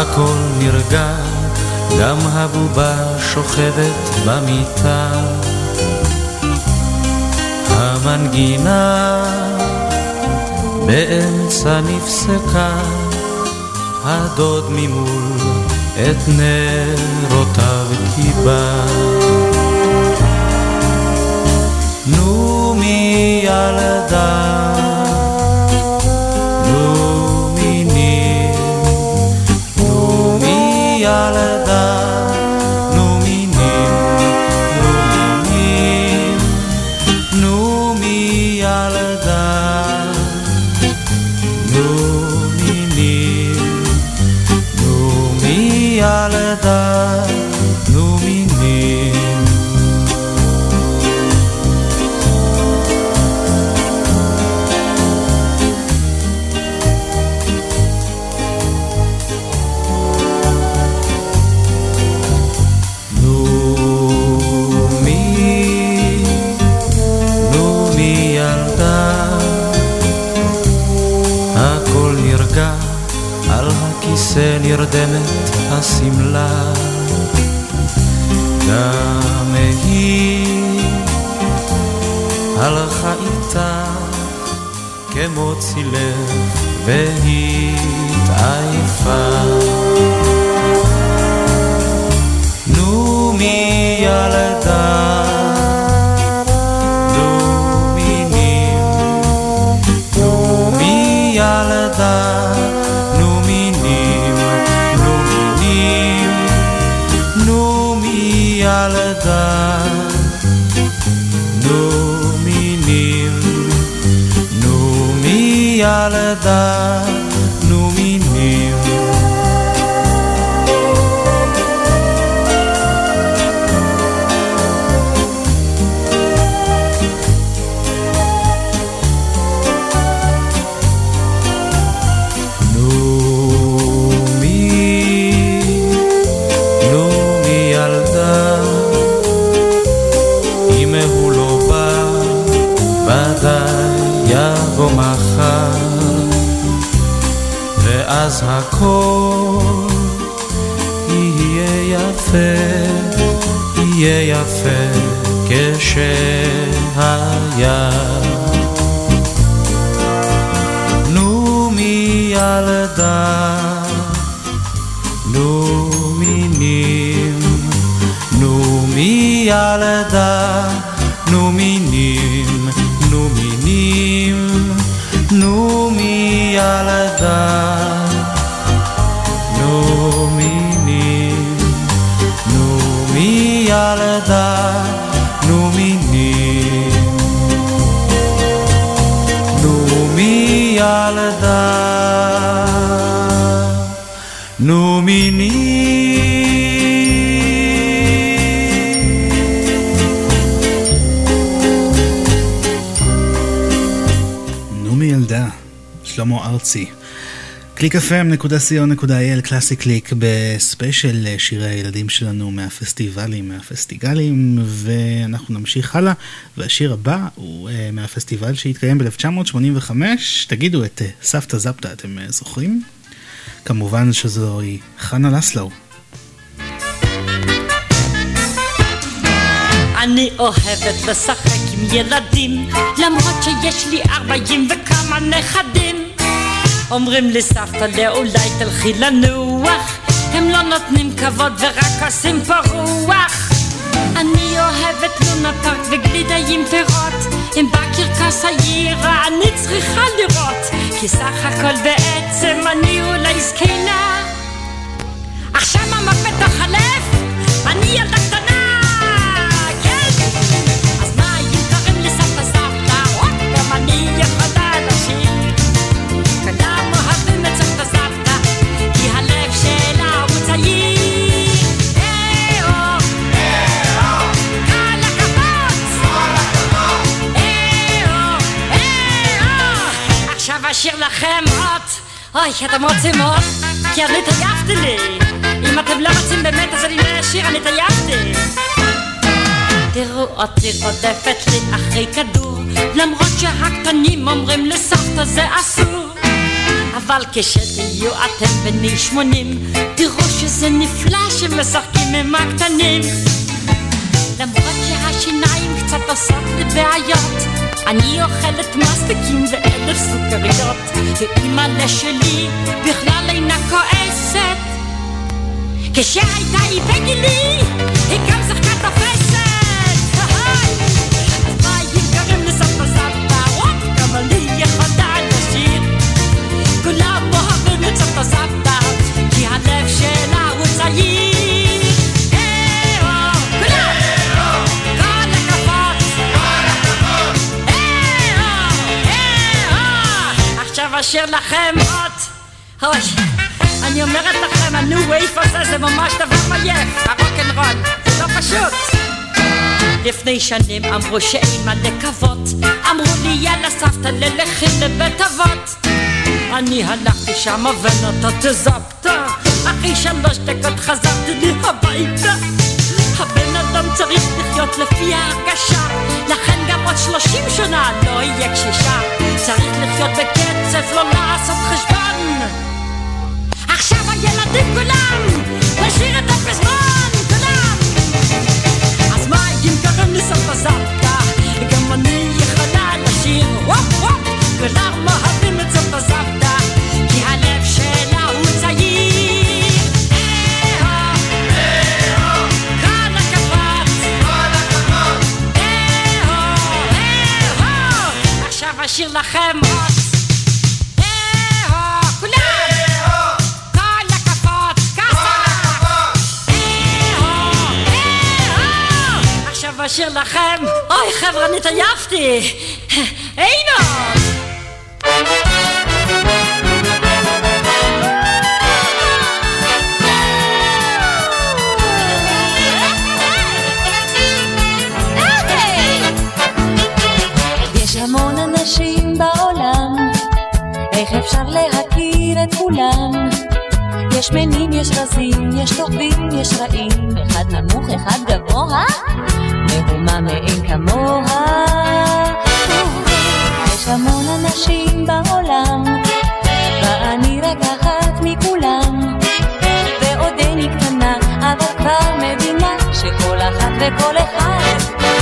הכל נרגע, גם הבובה שוכבת במיטה. המנגינה באמצע נפסקה, הדוד ממול את נרותיו קיבה. נו מי נרדמת השמלה. גם היא הלכה איתה כמו צילך והתעייפה. נו מי ילדה אז הכל יהיה יפה, יהיה יפה כשהיה. נו מי ילדה, נו מינים, נו מי ילדה, נו מינים, נו מינים, נו מי מי ילדה, נו מינים, נו מי ילדה, נו נו מילדה, שלמה ארצי. www.clickfm.co.il קלאסי קליק בספיישל שירי הילדים שלנו מהפסטיבלים, מהפסטיגלים ואנחנו נמשיך הלאה והשיר הבא הוא אה, מהפסטיבל שהתקיים ב-1985. תגידו את אה, סבתא זפתא אתם אה, זוכרים? כמובן שזוהי חנה לסלו. אני אוהבת לשחק עם ילדים למרות שיש לי ארבעים וכמה נכדים אומרים לי סבתא אולי תלכי לנוח. הם לא נותנים כבוד ורק עושים פה רוח. אני אוהבת לונה פארק וגלידה עם פירות. אם בקרקס העירה אני צריכה לראות. כי סך הכל בעצם אני אולי זקנה. עכשיו המפתח חלף אני ילדה קטנה אשאיר לכם עוד אוי, אתם רוצים עוד? כי אני התעייפתי לי אם אתם לא רוצים באמת אז אני לא אשיר, אני התעייפתי תראו אותי רודפת לי אחרי כדור למרות שהקטנים אומרים לסבתא זה אסור אבל כשתהיו אתם בני שמונים תראו שזה נפלא שמשחקים עם הקטנים למרות שהשיניים קצת עושות לי בעיות אני אוכלת מסטיקים ואלף סוכריות ואימא'לה שלי בכלל אינה כועסת. כשהייתה היא בגילי היא גם שיחקה תופסת אשאיר לכם עוד אוי, אני אומרת לכם, הניו וייף הזה זה ממש דבר מייף, הרוקנרול, זה לא פשוט. לפני שנים אמרו שאין מה לקוות, אמרו לי יאללה סבתא ללכי לבית אבות. אני הלכתי שמה ונתתי זפתא, אחרי שלוש דקות חזרתי לי הביתה. צריך לחיות לפי ההרגשה, לכן גם עוד שלושים שנה לא יהיה קשישה. צריך לחיות בקצב, לא לעשות חשבון. עכשיו הילדים כולם, נשאיר את הפזמון, כולם. אז מה אם קוראים לי סבתא גם אני יכולה לשיר, וופ וופ, כולם אה-הו, אה-הו. עכשיו אשיר לכם, אוי חבר'ה, אני התעייפתי. איך אפשר להכיר את כולם? יש מנים, יש רזים, יש טובים, יש רעים, אחד נמוך, אחד גבוה, מהומה מאין כמוה. יש המון אנשים בעולם, ואני רק אחת מכולם, ועוד ועודני קטנה, אבל כבר מבינה שכל אחת וכל אחד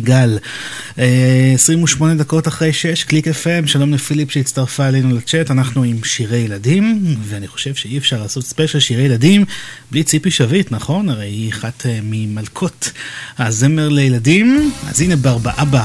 סיגל. אה, 28 דקות אחרי 6, קליק FM, שלום לפיליפ שהצטרפה אלינו לצ'אט, אנחנו עם שירי ילדים, ואני חושב שאי אפשר לעשות ספיישל שירי ילדים בלי ציפי שביט, נכון? הרי היא אחת אה, ממלכות הזמר לילדים, אז הנה בר באבא.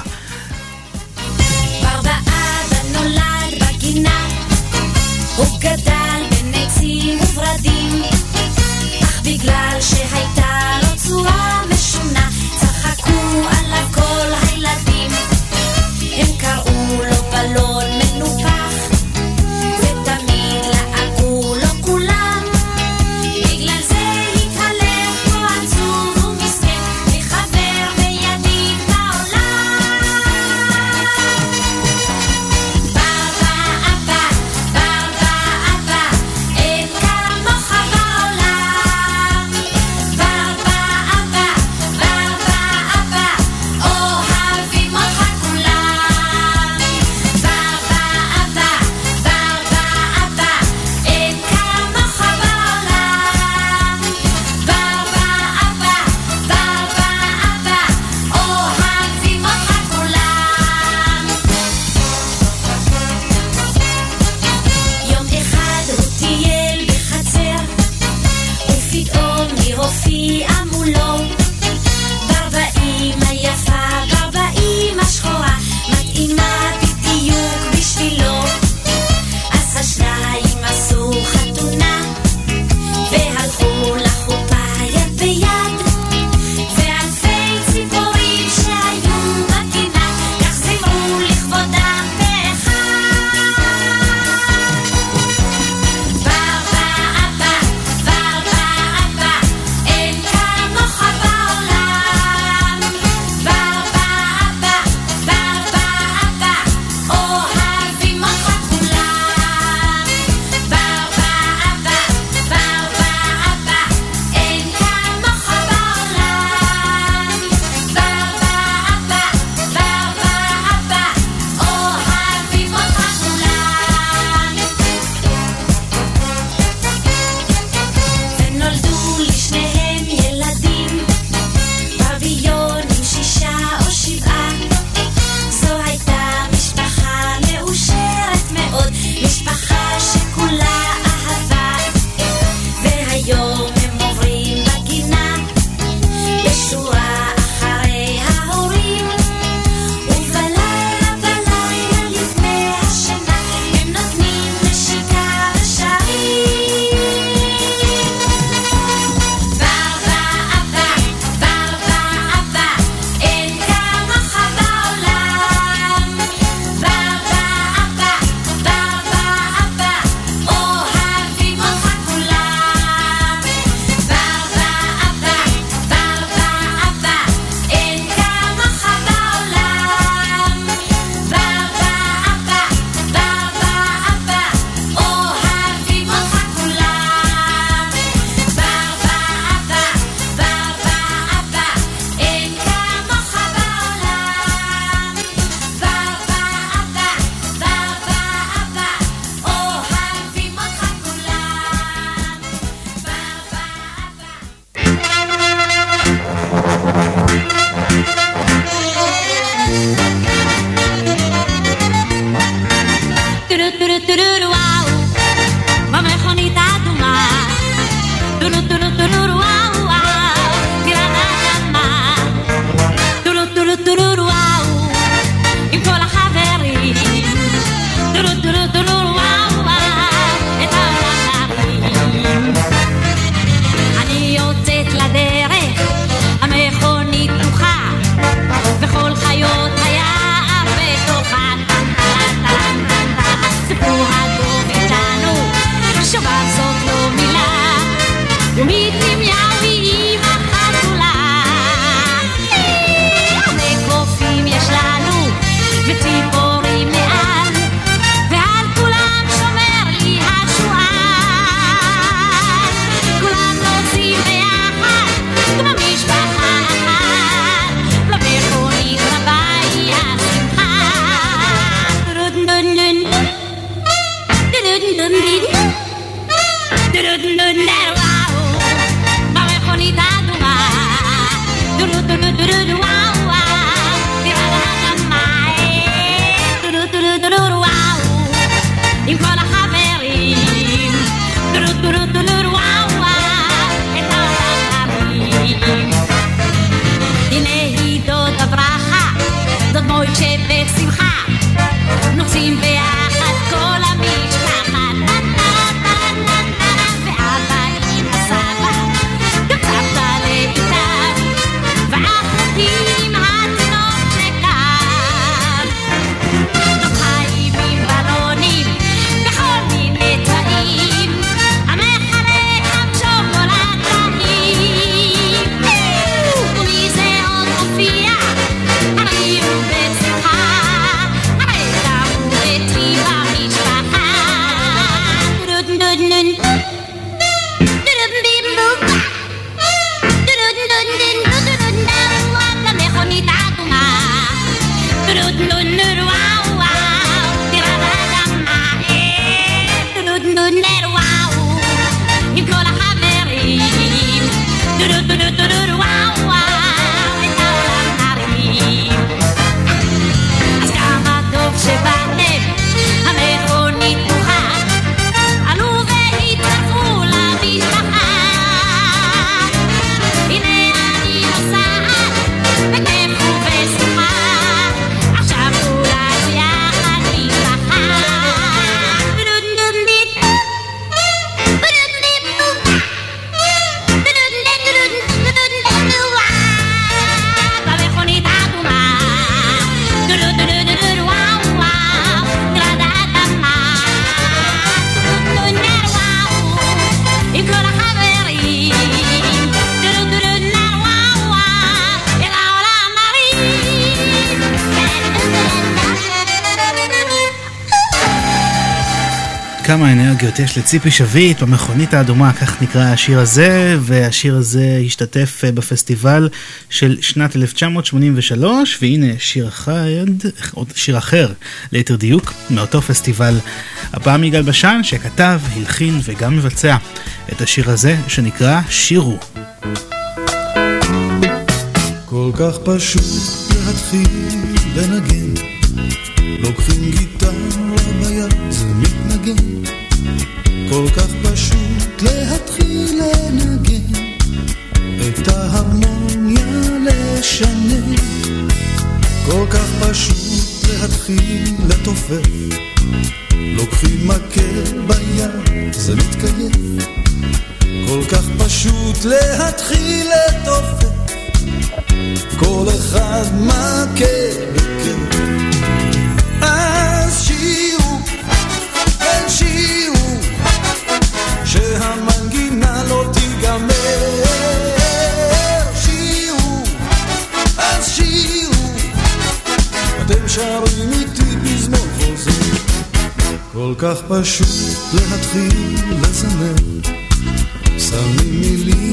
לציפי שביט במכונית האדומה, כך נקרא השיר הזה, והשיר הזה השתתף אה, בפסטיבל של שנת 1983, והנה שיר אחד, עוד שיר אחר, ליתר דיוק, מאותו פסטיבל. הפעם יגאל בשן, שכתב, הלחין וגם מבצע את השיר הזה, שנקרא שירו. כל כך פשוט להתחיל לנגן, לוקחים גיטרה כל כך פשוט להתחיל לנגן, את ההרמוניה לשנן. כל כך פשוט להתחיל לתופף, לוקחים מקל ביד, זה מתקיים. כל כך פשוט להתחיל לתופף, כל אחד מכה כך פשוט להתחיל לזמר, שמים מילים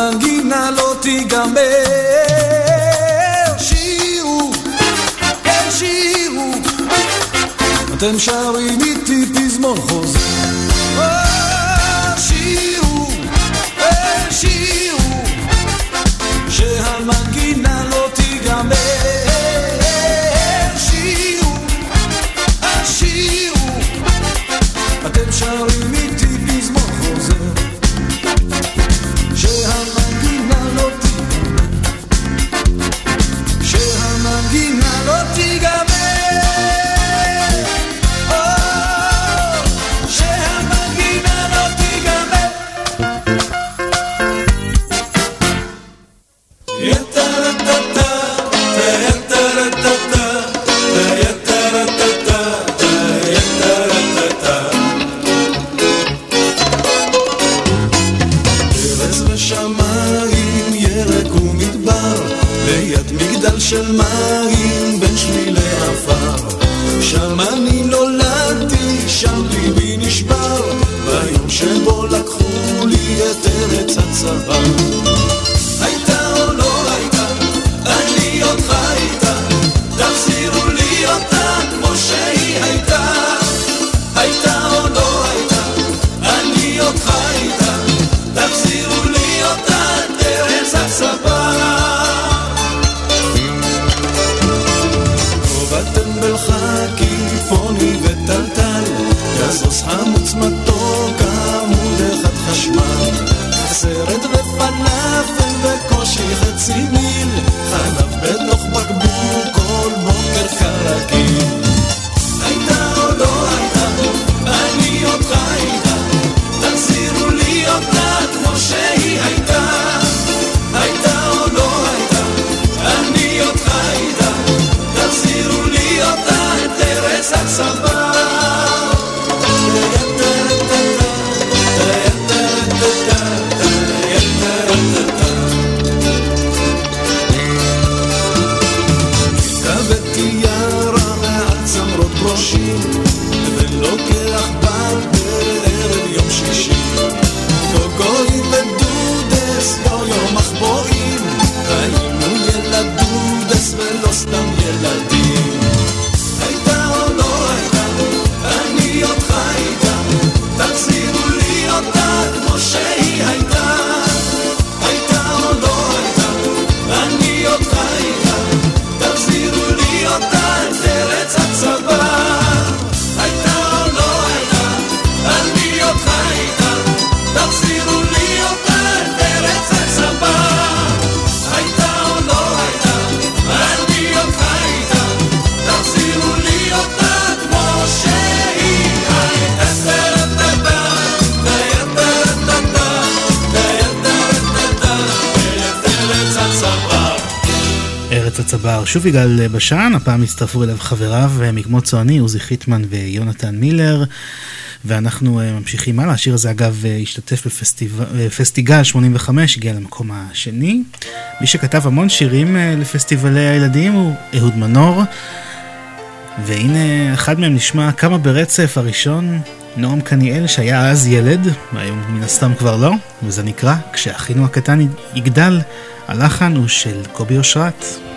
שהמנגינה לא תיגמר. שירו, כן שירו, אתם שרים איתי פזמון חוזר. או, שירו, אה, שירו, שוב יגאל בשן, הפעם הצטרפו אליו חבריו אה, מקמוץ צועני, עוזי חיטמן ויונתן מילר, ואנחנו אה, ממשיכים הלאה. השיר הזה אגב אה, השתתף בפסטיגל 85, הגיע למקום השני. מי שכתב המון שירים לפסטיבלי הילדים הוא אהוד מנור, והנה אחד מהם נשמע כמה ברצף, הראשון, נועם קניאל שהיה אז ילד, והיום מן הסתם כבר לא, וזה נקרא "כשאחינו הקטן יגדל", הלחן הוא של קובי אושרת.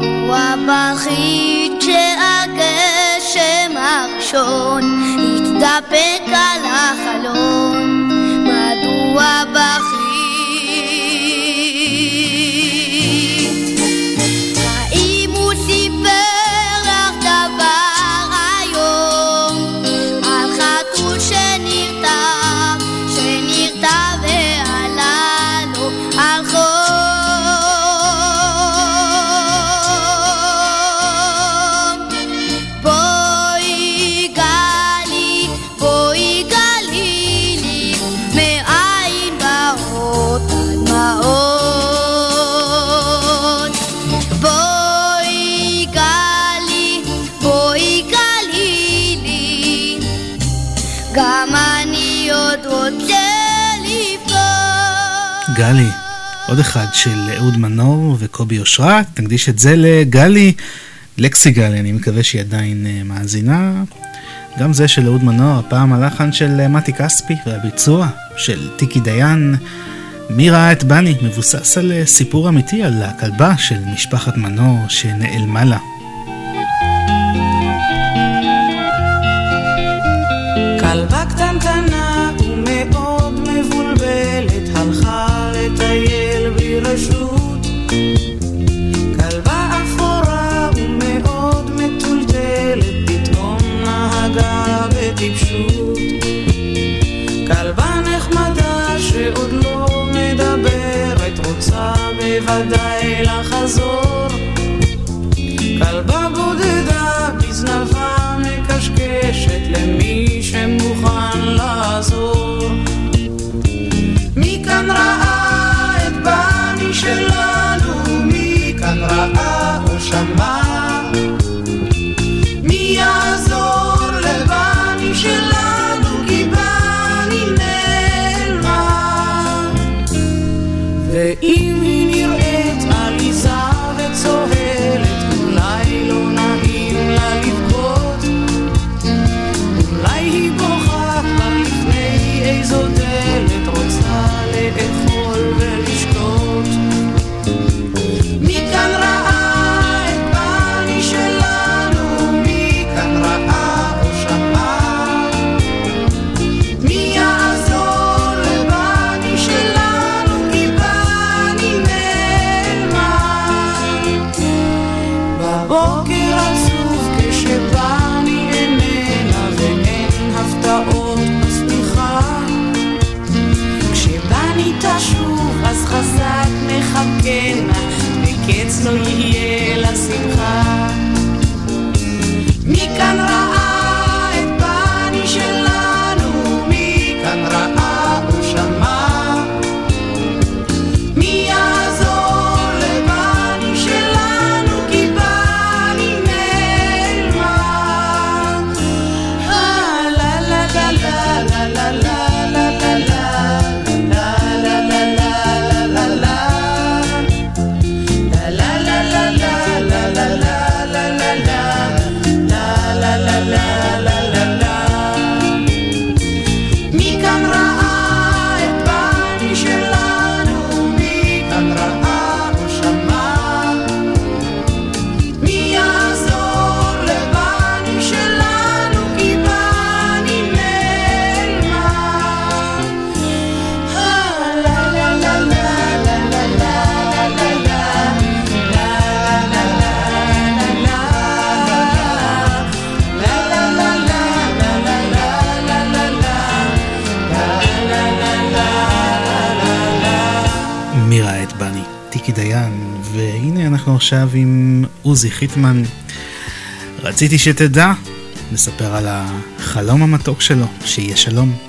הוא הבכית שהגשם הראשון התדפק על החלון. מדוע בכית גלי. עוד אחד של אהוד מנור וקובי אושרת, תקדיש את זה לגלי, לקסי גלי, אני מקווה שהיא עדיין אה, מאזינה. גם זה של אהוד מנור, הפעם הלחן של אה, מתי כספי והביצוע של טיקי דיין. מי ראה את בני מבוסס על אה, סיפור אמיתי על הכלבה של משפחת מנור שנעלמה לה. כלבה קטנה עכשיו עם עוזי חיטמן. רציתי שתדע, נספר על החלום המתוק שלו, שיהיה שלום.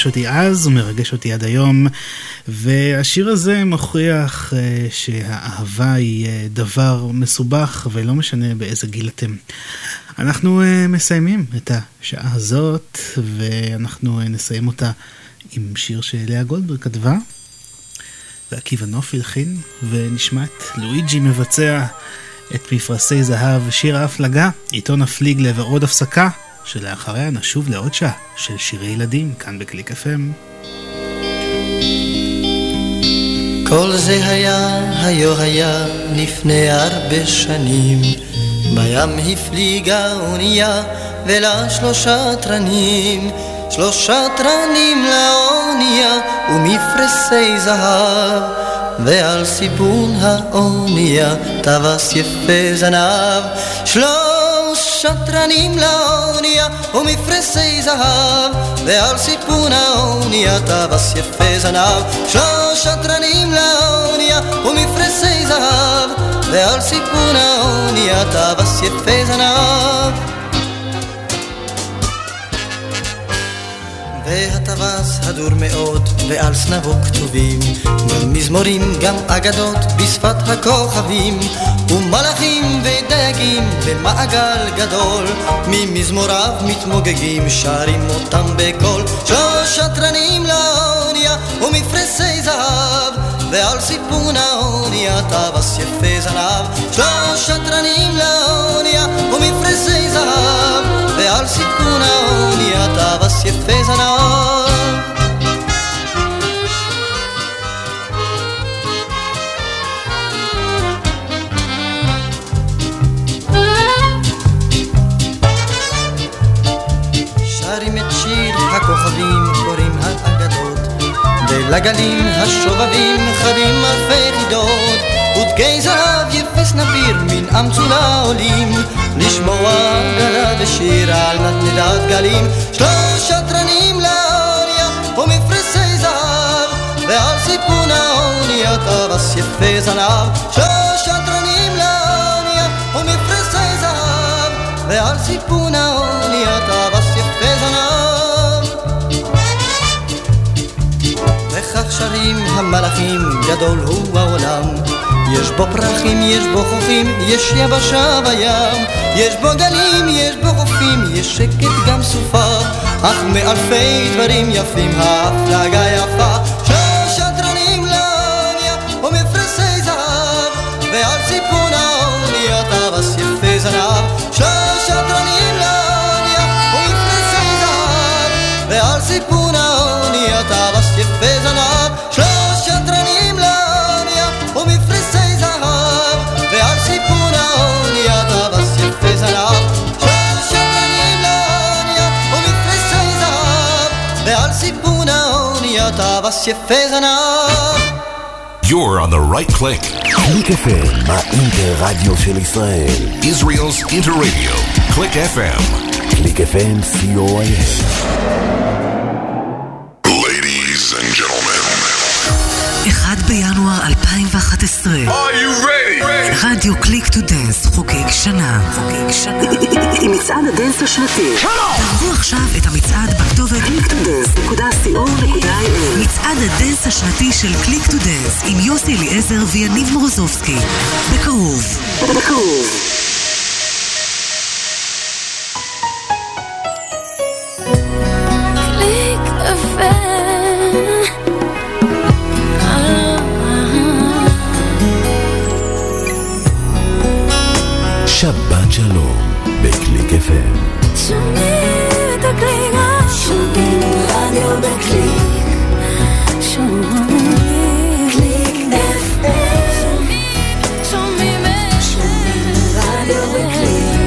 שריגש אותי אז ומרגש אותי עד היום, והשיר הזה מוכיח אה, שהאהבה היא אה, דבר מסובך ולא משנה באיזה גיל אתם. אנחנו אה, מסיימים את השעה הזאת, ואנחנו נסיים אותה עם שיר שלאה גולדברג כתבה, ועקיבא נוף הלחין, ונשמע את לואיג'י מבצע את מפרשי זהב, שיר ההפלגה, איתו נפליג לעבר עוד הפסקה, שלאחריה נשוב לעוד שעה של שירי ילדים, כאן בקליק FM. כל זה היה, היו היה, לפני הרבה שנים. בים הפליגה אונייה, ולה שלושה תרנים. שלושה תרנים לאונייה, ומפרסי זהב. ועל סיפון האונייה, טווס יפה זנב. שלושה תרנים לאונייה, ומפרסי זהב. ועל סיפון האונייה, טווס יפה זנב. שלושה תרנים לאונייה, ומפרסי זהב. ועל סיפון האונייה, טווס יפה זנב. והטווס הדור מאוד, ועל זנבו כתובים. מזמורים, גם אגדות, בשפת הכוכבים. ומלאכים ודייגים במעגל גדול. ממזמוריו מתמוגגים, שרים אותם בקול. שלושה תרנים לאונייה ומפרשי זהב. ועל סיפון האונייה טווס יפה זנב. שלושה תרנים לאונייה ומפרשי זהב ועל סיפון האונייה טווס יפה זנב שרים ולגלים השובבים חדים אלפי חידות ודגי זהב יפס נביר מן אמצולה עולים. לשמוע גלה ושיר על נדנדת גלים. שלוש שטרנים לאונייה ומפרסי זהב ועל סיפון האונייה טווס יפה זנב. שלוש שטרנים לאונייה ומפרסי זהב ועל סיפון האונייה וכך שרים המלאכים גדול הוא העולם. יש בו פרחים, יש בו חופים, יש יבשה בים יש בו גלים, יש בו חופים, יש שקט גם סופה. אך מאלפי דברים יפים ההפלגה יפה בס יפה זנב. You're on the right click. קליק FM, האינטר רדיו של ישראל. Israel's Interradio. Click FM. קליק FM, co.il. 2011. Are you ready? רדיו קליק טו דנס חוגג שנה. חוגג שנה. עם מצעד הדנס השנתי. תעברו עכשיו את המצעד בכתובת click2dance.co.il מצעד הדנס השנתי של קליק טו דנס עם יוסי אליעזר ויניב מורוזובסקי. בקרוב. בקרוב. שבת שלום, בקליק FM. שומעים את הקליק, שומעים רדיו בקליק, שומעים קליק FM, שומעים רדיו בקליק.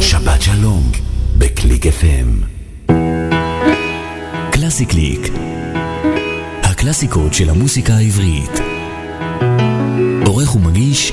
שבת שלום, בקליק FM. קלאסי קליק. הקלאסיקות של המוסיקה העברית. עורך ומגיש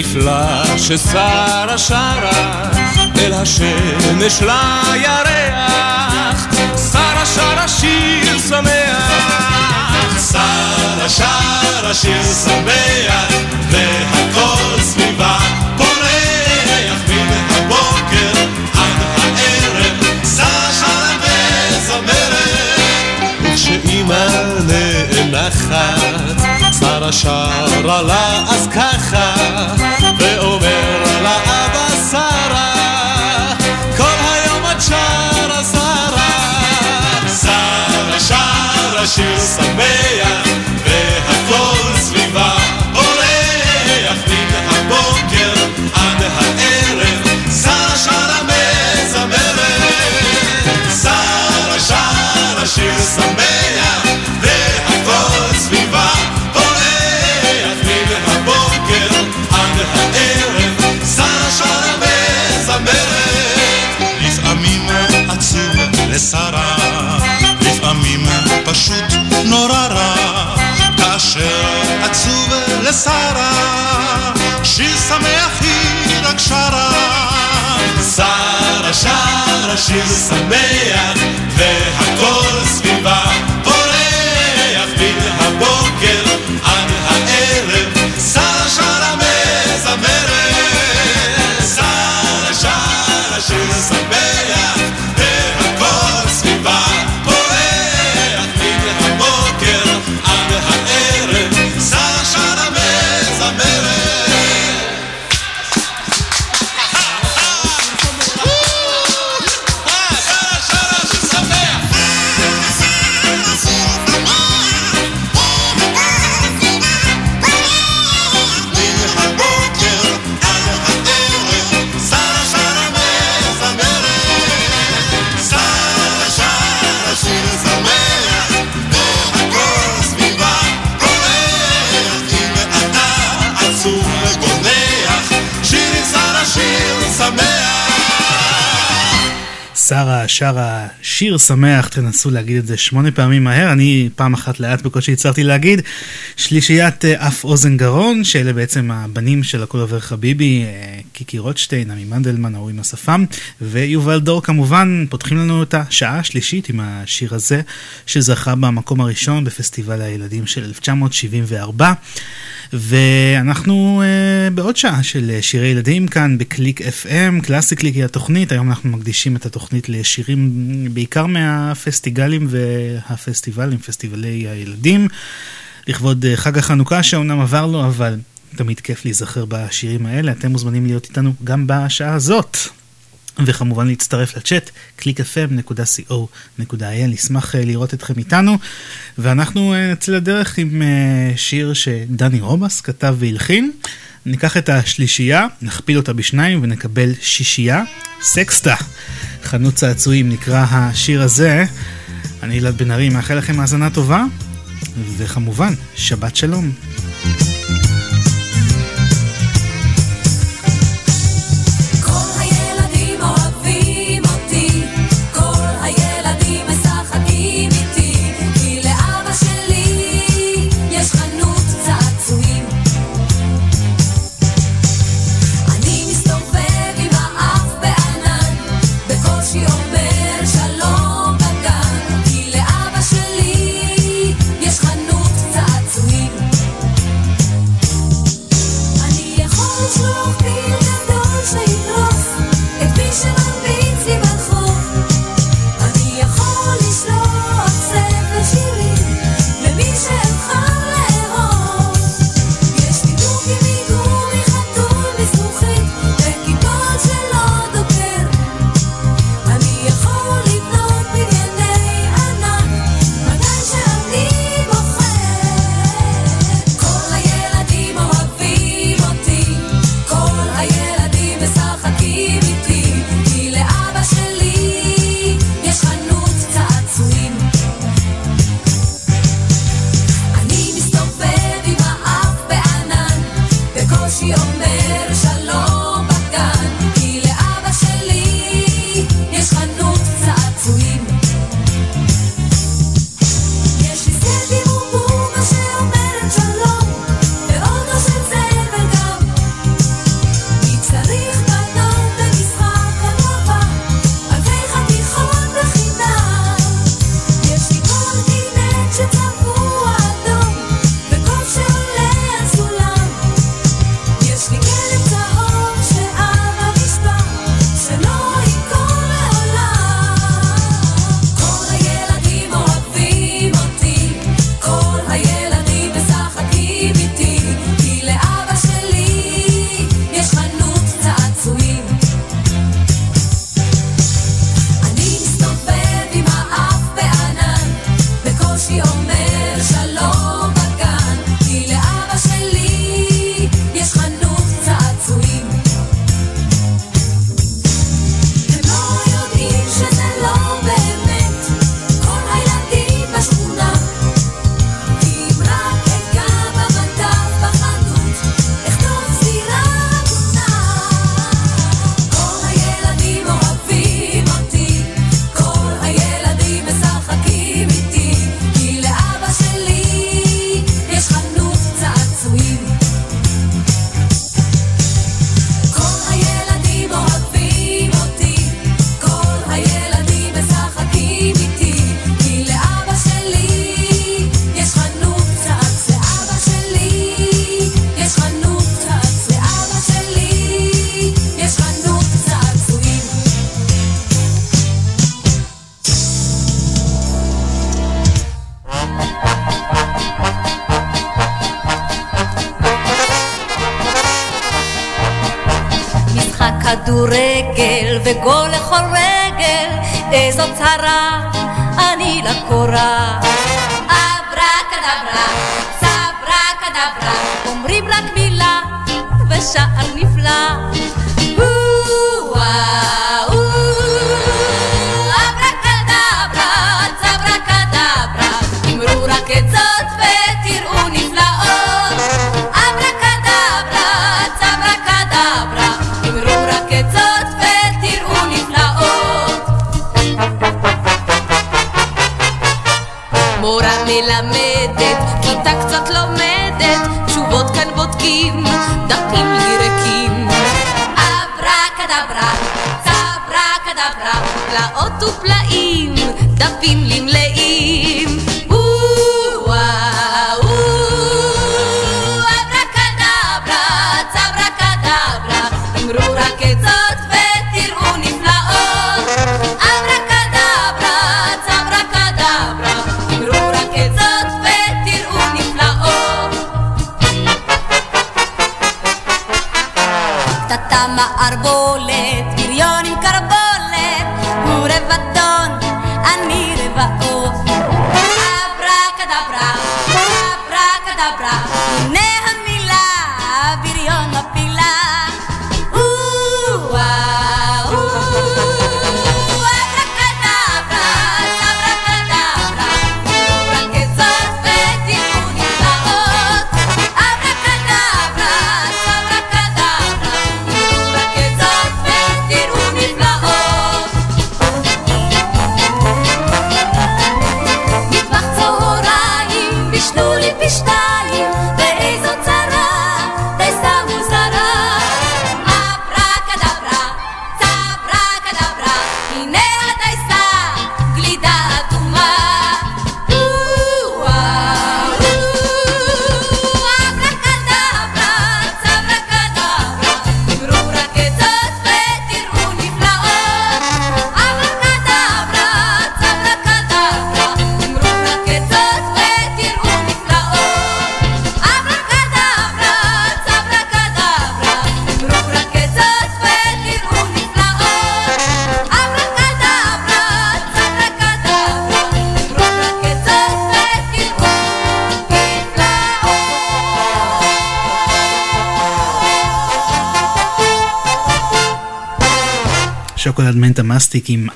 נפלא ששרה שרה אל השמש לירח. שרה שרה שיר שמח. שרה שרה שיר שמח והכל סביבה פורח מן הבוקר עד הערב שרה שרה מזמרת וכשאימא נאנחת, שרה שרה לה לשרה, שיר שמח היא רק שרה. שרה שרה שיר שמח והכל סביבה פורח מן הבוקר עד הערב שרה שרה מזמרת שרה שרה שיר שמח שרה שרה שיר שמח, תנסו להגיד את זה שמונה פעמים מהר, אני פעם אחת לאט בקושי הצלחתי להגיד. שלישיית אה, אף אוזן גרון, שאלו בעצם הבנים של הכל עובר חביבי, אה, קיקי רוטשטיין, עמי מנדלמן, ההוא עם השפם, ויובל דור כמובן, פותחים לנו את השעה השלישית עם השיר הזה, שזכה במקום הראשון בפסטיבל הילדים של 1974. ואנחנו אה, בעוד שעה של שירי ילדים כאן בקליק FM, קלאסי קליק היא התוכנית, היום אנחנו מקדישים את התוכנית לשירים בעיקר מהפסטיגלים והפסטיבלים, פסטיבלי הילדים, לכבוד uh, חג החנוכה שאומנם עבר לו, אבל תמיד כיף להיזכר בשירים האלה, אתם מוזמנים להיות איתנו גם בשעה הזאת. וכמובן להצטרף לצ'אט, www.clickfm.co.il, נשמח אה, לראות אתכם איתנו. ואנחנו אה, נצא לדרך עם אה, שיר שדני רובס כתב והלחין. ניקח את השלישייה, נכפיל אותה בשניים ונקבל שישייה. סקסטה, חנות צעצועים נקרא השיר הזה. אני אלעד בן ארי, מאחל לכם האזנה טובה, וכמובן, שבת שלום. נעמי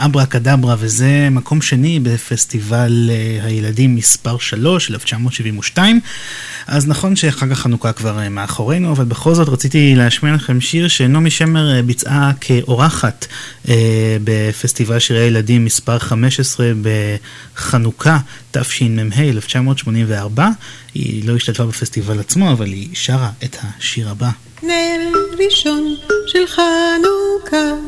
אברה קדברה, וזה מקום שני בפסטיבל אה, הילדים מספר 3, 1972. אז נכון שחג החנוכה כבר אה, מאחורינו, אבל בכל זאת רציתי להשמיע לכם שיר שנעמי שמר אה, ביצעה כאורחת בפסטיבל שירי הילדים מספר 15 בחנוכה תשמ"ה 1984. היא לא השתתפה בפסטיבל עצמו, אבל היא שרה את השיר הבא. נר ראשון של חנוכה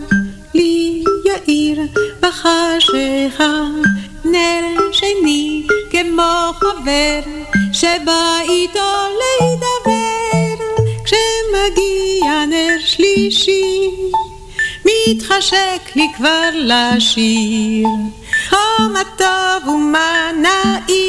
מתחשק לי כבר לשיר. או מה טוב ומה נעים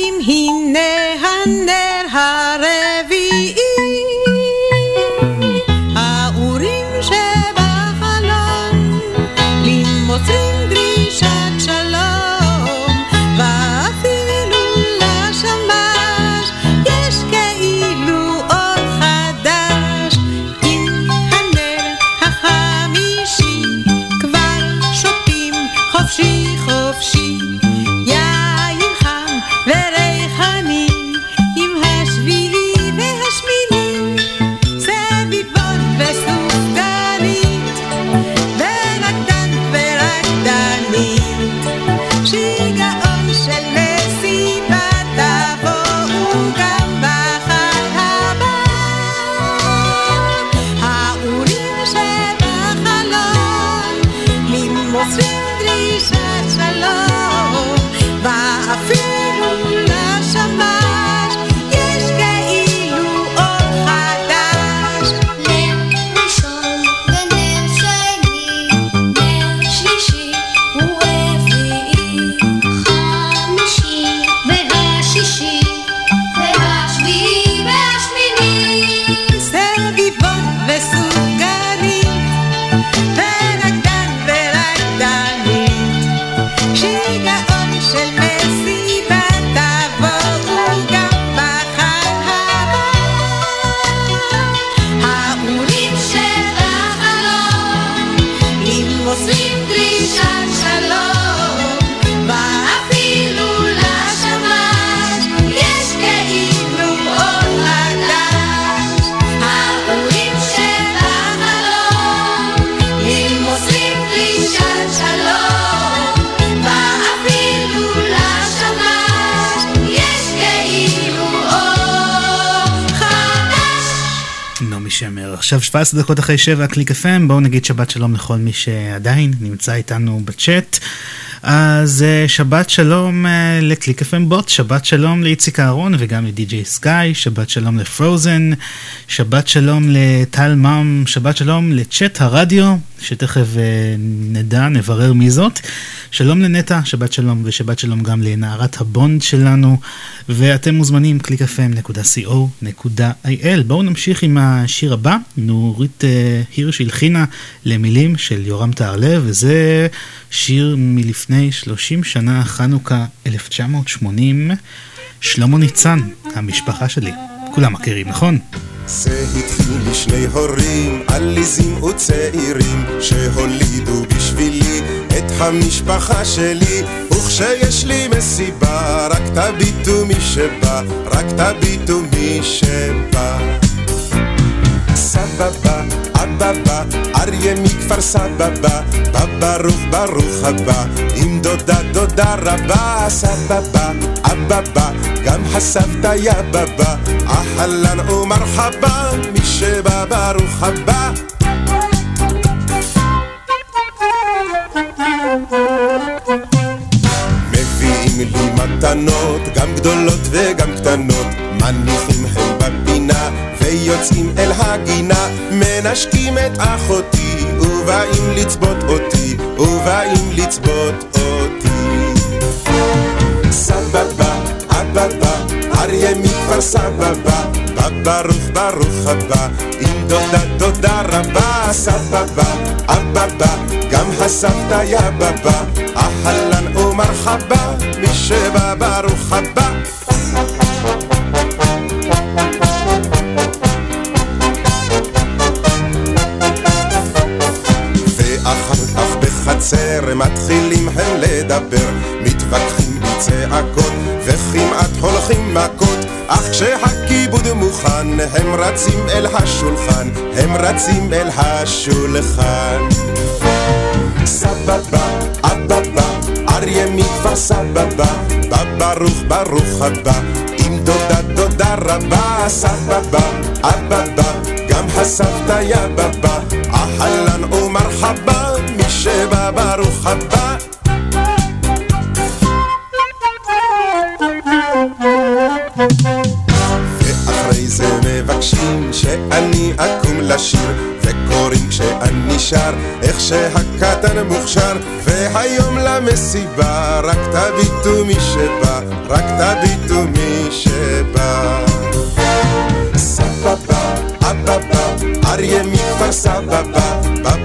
17 דקות אחרי 7 קליק FM, בואו נגיד שבת שלום לכל מי שעדיין נמצא איתנו בצ'אט. אז אה, שבת שלום אה, לקליק FM בוט, שבת שלום לאיציק אהרון וגם לדי.ג'יי סקאי, שבת שלום לפרוזן, שבת שלום לטל מאם, שבת שלום לצ'אט הרדיו, שתכף אה, נדע, נברר מי זאת. שלום לנטע, שבת שלום, ושבת שלום גם לנערת הבונד שלנו, ואתם מוזמנים www.clickfm.co.il. בואו נמשיך עם השיר הבא, נורית הירש הלחינה למילים של יורם טהרלב, וזה שיר מלפני 30 שנה, חנוכה 1980, שלמה ניצן, המשפחה שלי. כולם מכירים, נכון? זה התחיל משני הורים עליזים וצעירים שהולידו בשבילי את המשפחה שלי וכשיש לי מסיבה רק תביטו מי שבא, רק תביטו מי שבא סבבה, אבבה, אריה מכפר סבבה, בא ברוך הבא, עם דודה דודה רבה, סבבה, אבבה, גם הסבתא יא בבא, אהלן ומרחבה, מי שבא ברוך הבא. מביאים לי מתנות, גם גדולות וגם קטנות, מניחים בפינה, ויוצאים אל הגינה, מנשקים את אחותי, ובאים לצבות אותי, ובאים לצבות אותי. סבבה, אבבה, אריה מכפר סבבה, בא ברוך ברוך הבא, עם דודה דודה רבה, סבבה, אבבה, גם הסבתא יא בבא, אהלן ומרחבה, מי שבא ברוך הבא. בחצר מתחילים הם לדבר, מתווכחים בצעקות וכמעט הולכים מכות, אך כשהכיבוד מוכן הם רצים אל השולחן, הם רצים אל השולחן. סבבה, אבבה, אריה מכפר סבבה, בא ברוך הבא, עם דודה דודה רבה, סבבה, אבבה, גם הסבתא יא אהלן ומרחבה, שבא ברוך הבא. ואחרי זה מבקשים שאני אקום לשיר וקוראים כשאני שר איך שהקטן מוכשר והיום למסיבה רק תביטו מי שבא רק תביטו מי שבא סבבה, אבבה, אריה מכפר סבבה.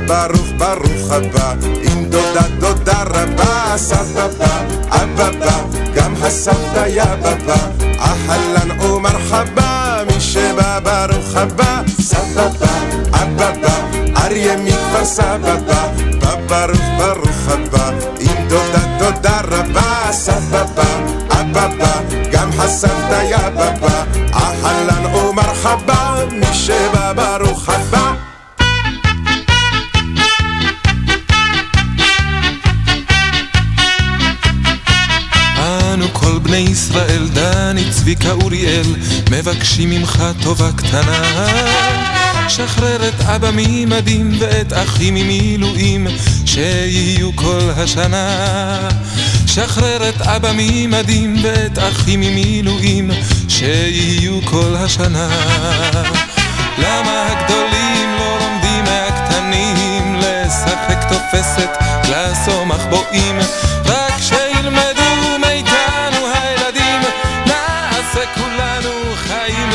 ברוך ברוך הבא. עם דודה דודה רבה סבבה, אבבה, גם הסבתא יא בבא אהלן ומרחבה מי שבא ברוך הבא. סבבה, אבבה, אריה מכפר סבבה. ברוך ברוך הבא. עם דודה דודה רבה סבבה, אבבה, גם הסבתא יא בבא אהלן ומרחבה בני ישראל, דני, צביקה, אוריאל, מבקשים ממך טובה קטנה. שחרר את אבא ממדים ואת אחי ממילואים, שיהיו כל השנה. שחרר את אבא ממדים ואת אחי ממילואים, שיהיו כל השנה. למה הגדולים לא לומדים מהקטנים לשחק תופסת, קלאס מחבואים? רק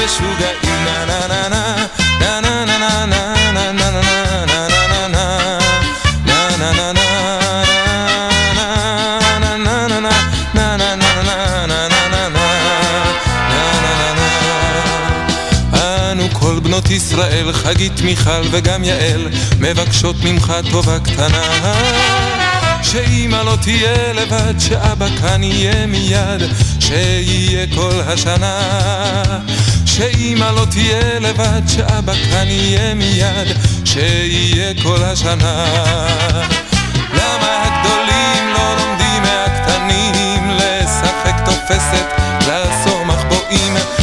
משוגעים נה נה נה נה בנות ישראל, חגית מיכל וגם יעל, מבקשות ממך טובה קטנה. שאמא לא תהיה לבד, שאבא כאן יהיה מיד, שיהיה כל השנה. שאמא לא תהיה לבד, שאבא כאן יהיה מיד, שיהיה כל השנה. למה הגדולים לא לומדים מהקטנים לשחק תופסת, לעשות מחבואים?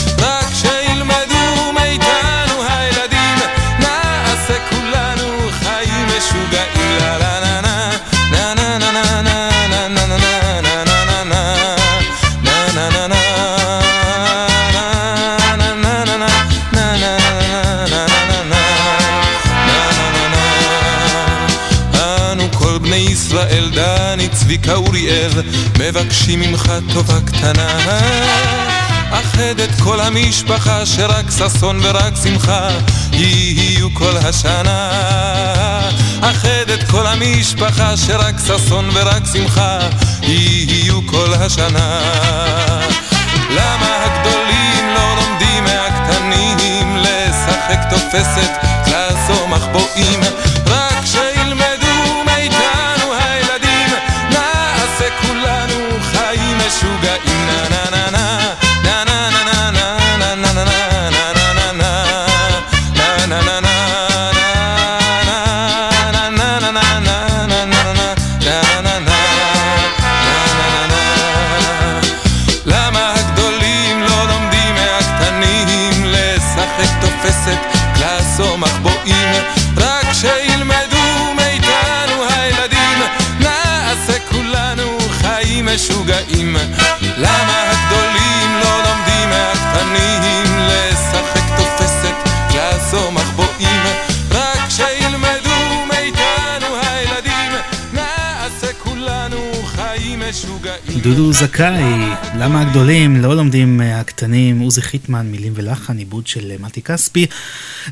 אוריאל, מבקשים ממך טובה קטנה. אכד את כל המשפחה שרק ששון ורק שמחה יהיו כל השנה. אכד את כל המשפחה שרק ששון ורק שמחה יהיו כל השנה. למה הגדולים לא לומדים מהקטנים לשחק תופסת, לעשור מחבואים? דודו זכאי, למה הגדולים לא לומדים הקטנים, עוזי חיטמן, מילים ולחן, עיבוד של מתי כספי.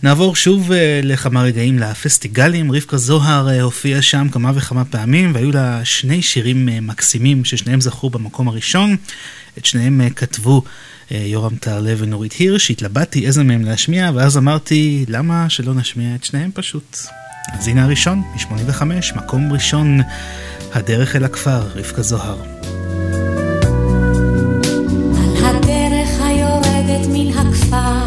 נעבור שוב אה, לכמה רגעים לפסטיגלים, רבקה זוהר אה, הופיעה שם כמה וכמה פעמים, והיו לה שני שירים אה, מקסימים, ששניהם זכו במקום הראשון. את שניהם אה, כתבו אה, יורם טהרלב ונורית הירש, התלבטתי איזה מהם להשמיע, ואז אמרתי, למה שלא נשמיע את שניהם פשוט? אז הנה הראשון, מ-85, מקום ראשון, הדרך אל הכפר, רבקה זוהר. far.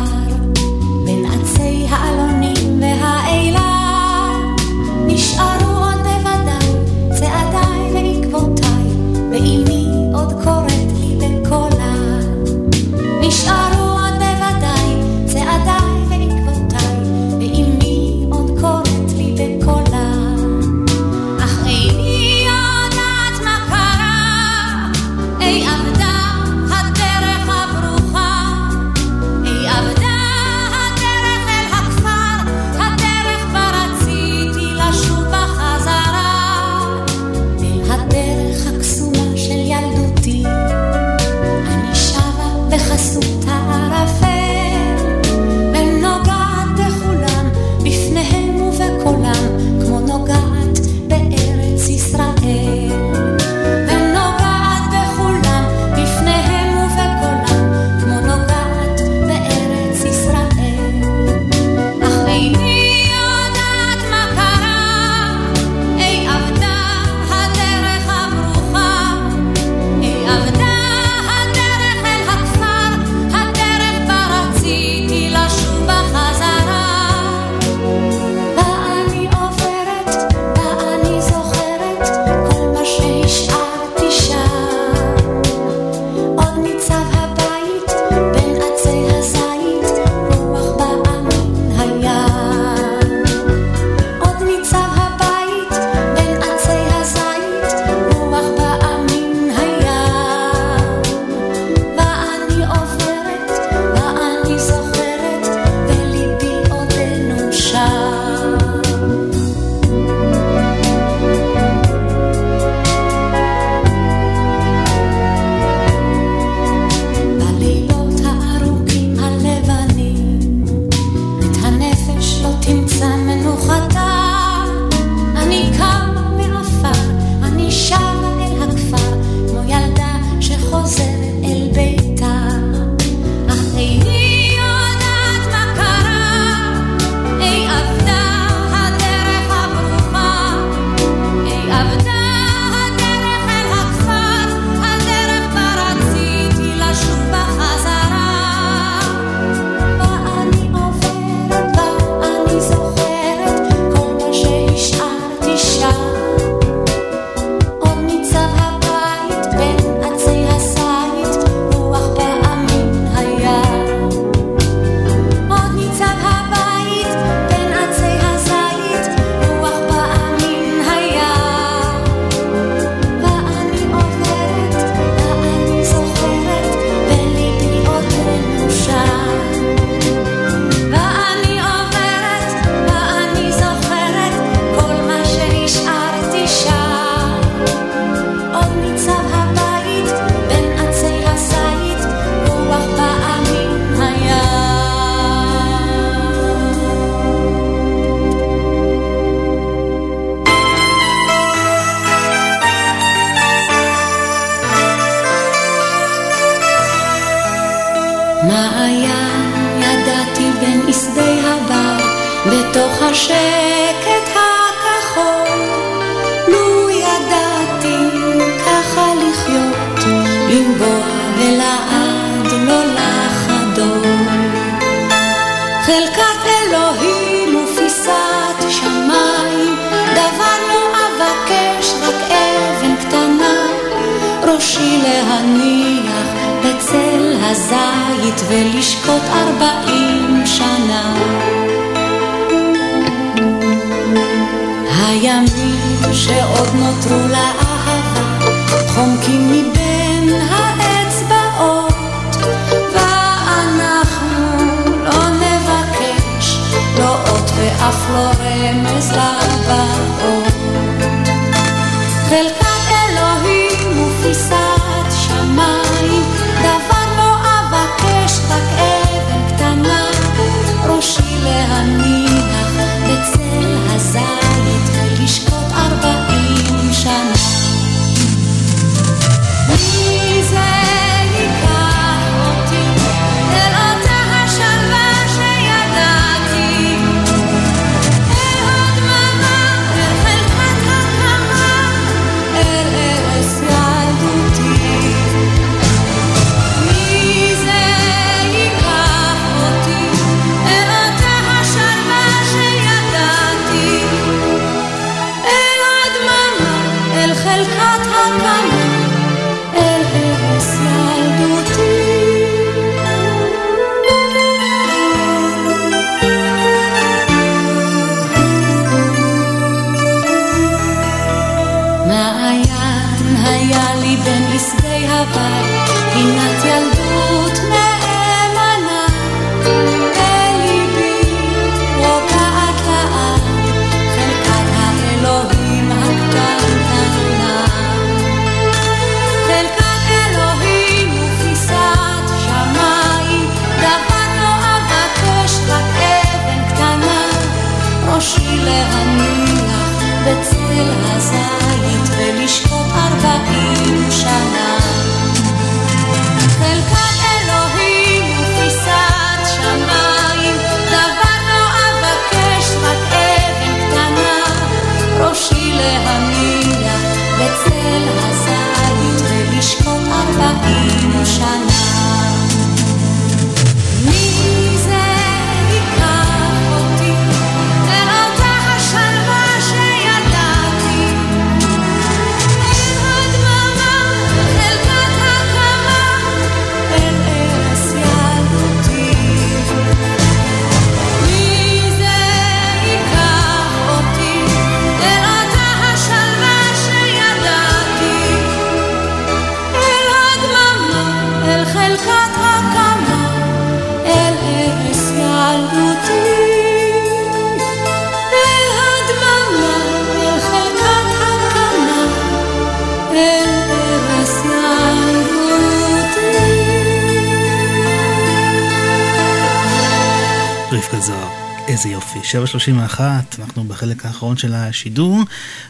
אחת, אנחנו בחלק האחרון של השידור,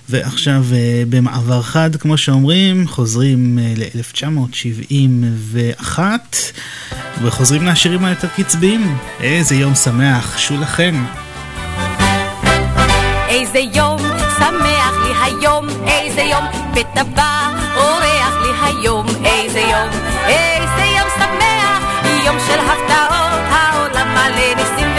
ועכשיו אה, במעבר חד, כמו שאומרים, חוזרים אה, ל-1971, וחוזרים לשירים היותר קצביים. איזה יום שמח, שולחן. איזה יום שמח לי היום, איזה יום בטבע אורח לי היום, איזה יום, איזה יום שמח, יום של הפתעות, העולם מלא ניסים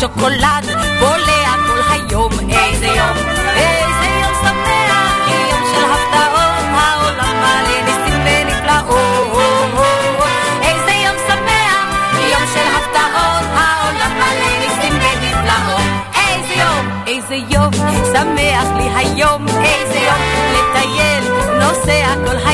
שוקולד, בולע כל היום. איזה יום, איזה יום שמח, יום של הפתעות, העולם מלא ניסים ונפלאות. איזה יום שמח, יום של הפתעות, העולם מלא ניסים ונפלאות. איזה יום, איזה יום, שמח לי היום, איזה יום, לטייל, נוסע כל היום.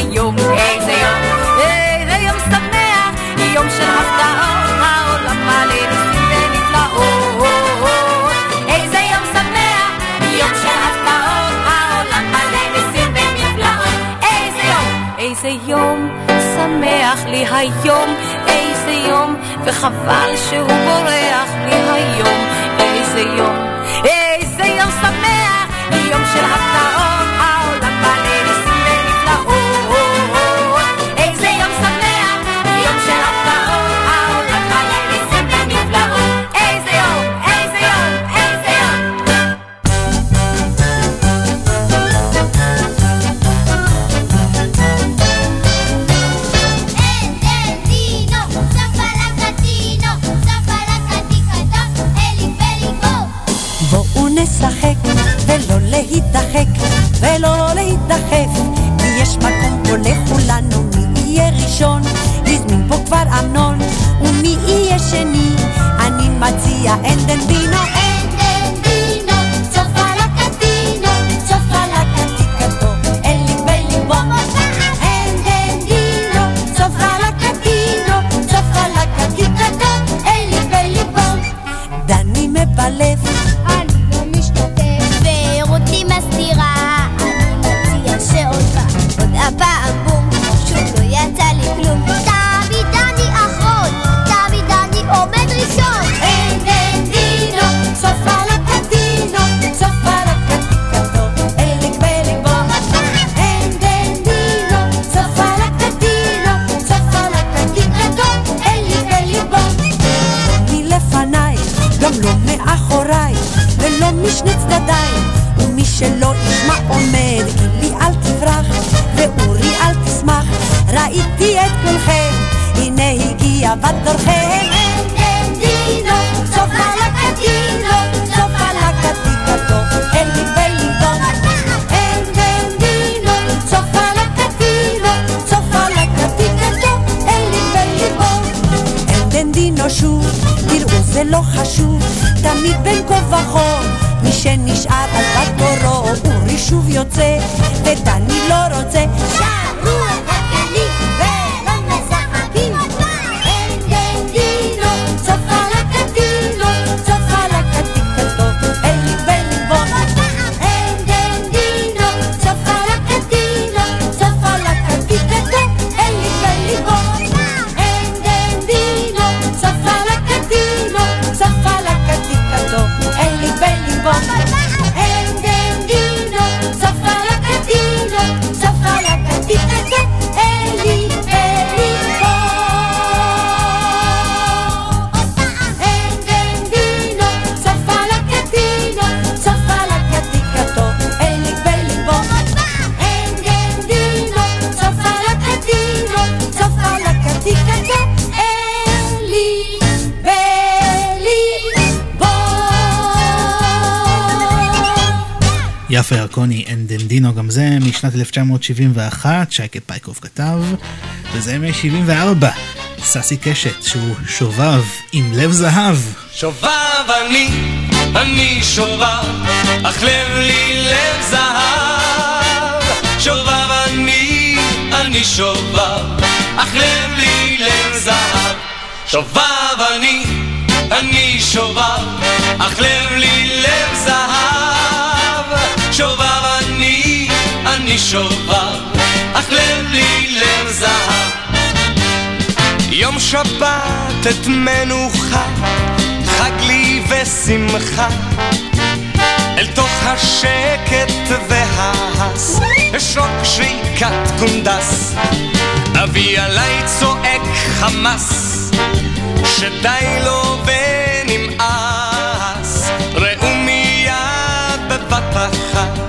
היום, איזה יום, וחבל שהוא בורח מהיום, איזה יום, איזה יום שמח, יום של día entendí no משנת 1971 שייקה פייקוב כתב וזה מ-74 ססי קשת שהוא שובב עם לב זהב שובב אני, אני שובב, אך לב לי לב זהב. שובב אני, אני שובב, אך לב לי לב זהב. שובב אני, אני שובב, אך לב לי לב זהב. שובב אני, שובב, אך לב לי לב זהב. יום שבת את מנוחה, חג לי ושמחה. אל תוך השקט וההס, אשרוק שריקת קונדס. אבי עליי צועק חמס, שדי לו ונמאס. ראו מיד בבת אחת,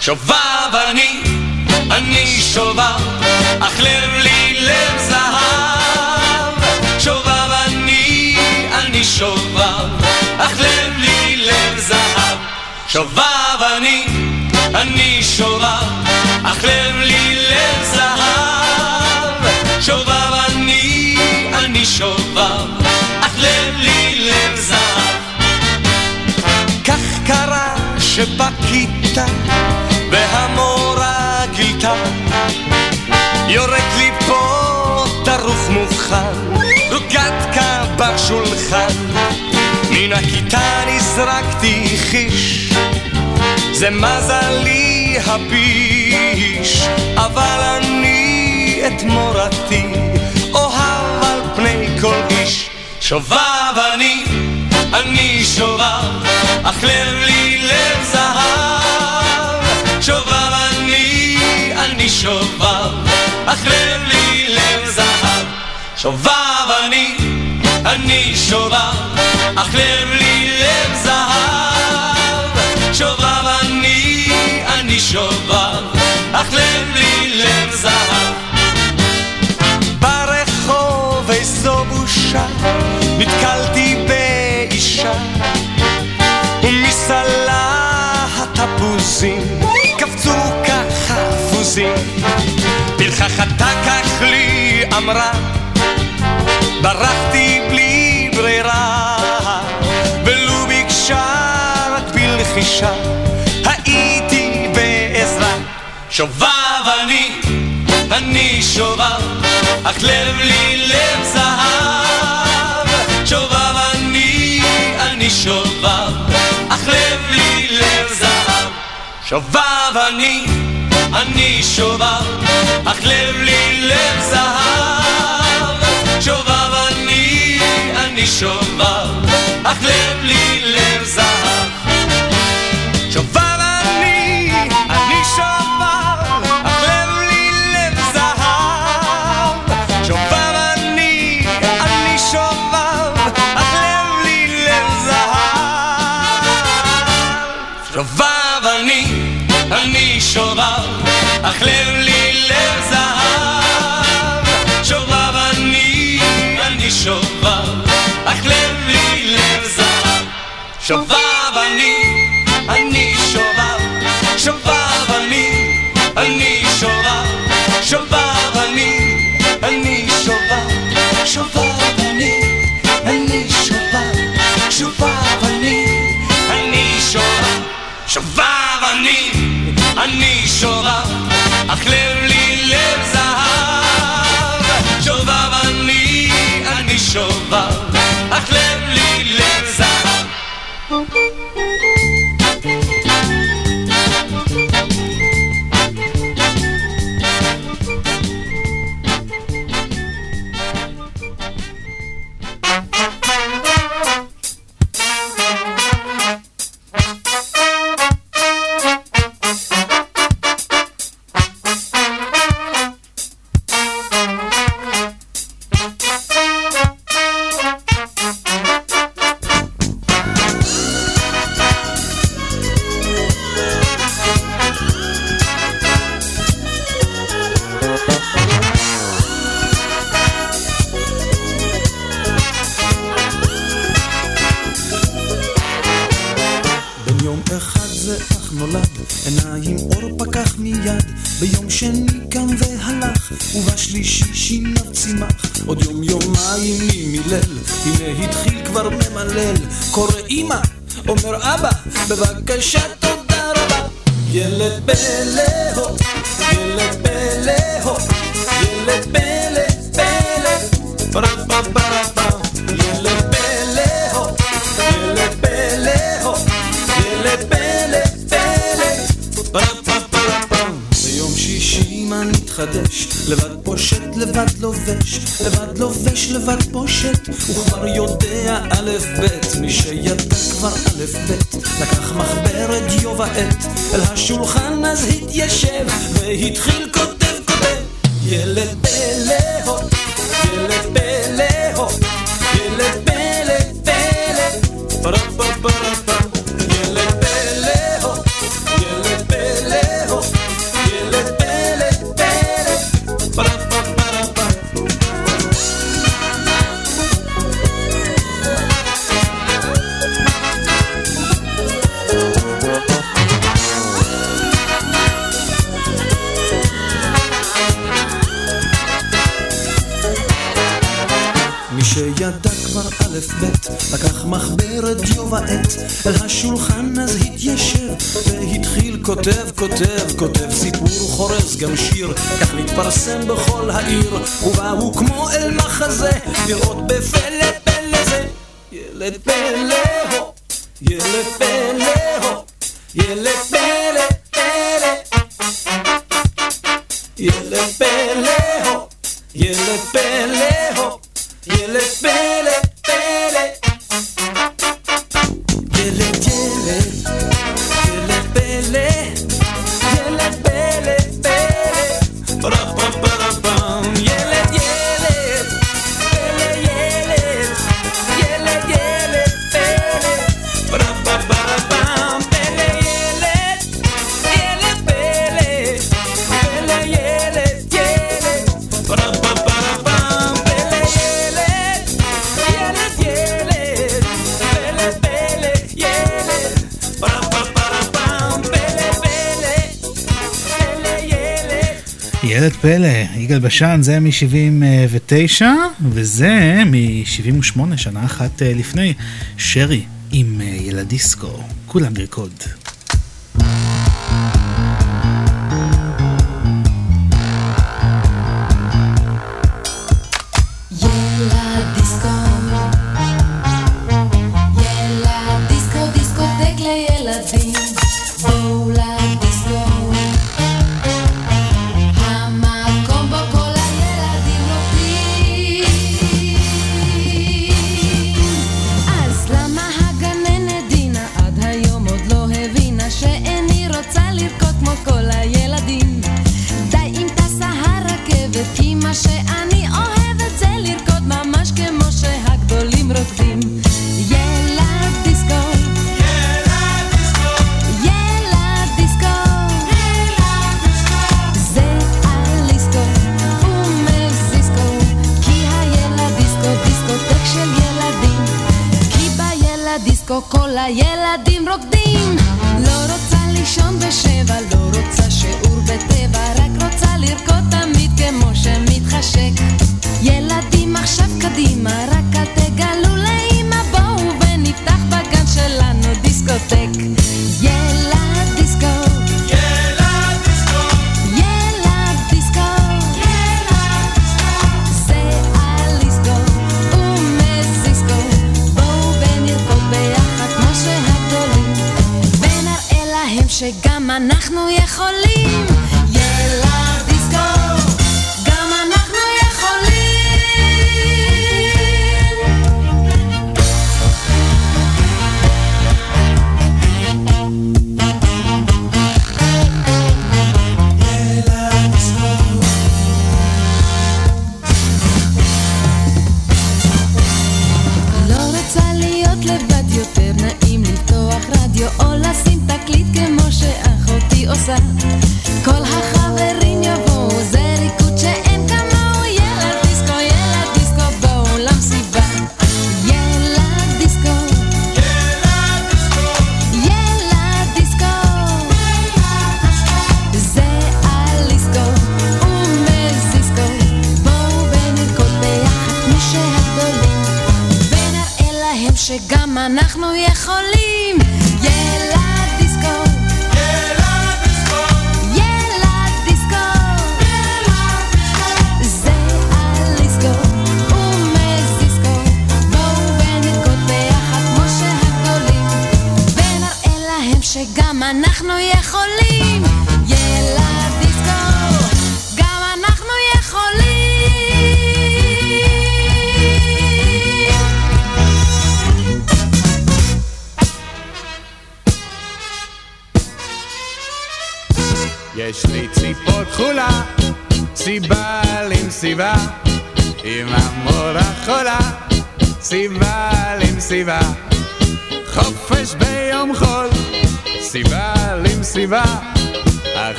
שובב אני, אני שובב, אך לב לי לב זהב. שובב אני, אני שובב, אך לב לי לב זהב. שובב אני, אני שובב, אך לב לי לב זהב. שובב אני, אני שובב, אך לב לי לב זהב. כך קרה שבכיתה פה דרוך מוכן רוגטקה בשולחן מן הכיתה נזרקתי חיש זה מזלי הביש אבל אני את מורתי שובב אני, אני שובב, אך לב לי לב זהב. שובב אני, אני שובב, אך לב לי לב. שובב אני, אני שובב, אך לב לי לב זהב. שובב אני, אני שובב, אך לב לי לב זהב. ברחוב איזו בושה, נתקלתי באישה, ומסלה התפוזים קפצו כחפוזים. פרחחתה כך לי אמרה, ברחתי בלי ברירה, ולו ביקשה רק בלחישה, הייתי בעזרה. שובב אני, אני שובב, אך לב לי לב זהב. שובב אני, אני שובב, אך לב לי לב זהב. שובב אני, אני שובב, אך לב לי לב זהב. שובב אני, אני שובב, אך לב לי לב זהב. שובב אני, אני שובב, אך לב לי לב זהב. אני, אני אך לב לי לב זהב. אני, לי לב. שובב אני, אני שובב, שובב אני, אני שובב, שובב אני, אני שובב, שובב אני, אני שובב, שובב אני, אני שובב, שובב אני, אני שובב, אך לב הישן זה מ-79, וזה מ-78, שנה אחת אה, לפני, שרי עם אה, ילדיסקו, כולם לרקוד.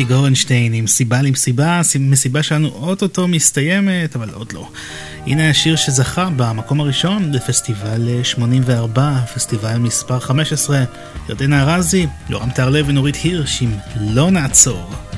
אריק גורנשטיין עם סיבה למסיבה, מסיבה שלנו אוטוטו מסתיימת, אבל עוד לא. הנה השיר שזכה במקום הראשון בפסטיבל אה, 84, פסטיבל מספר 15, ירדנה ארזי, יורם תהרלב ונורית הירש עם לא נעצור.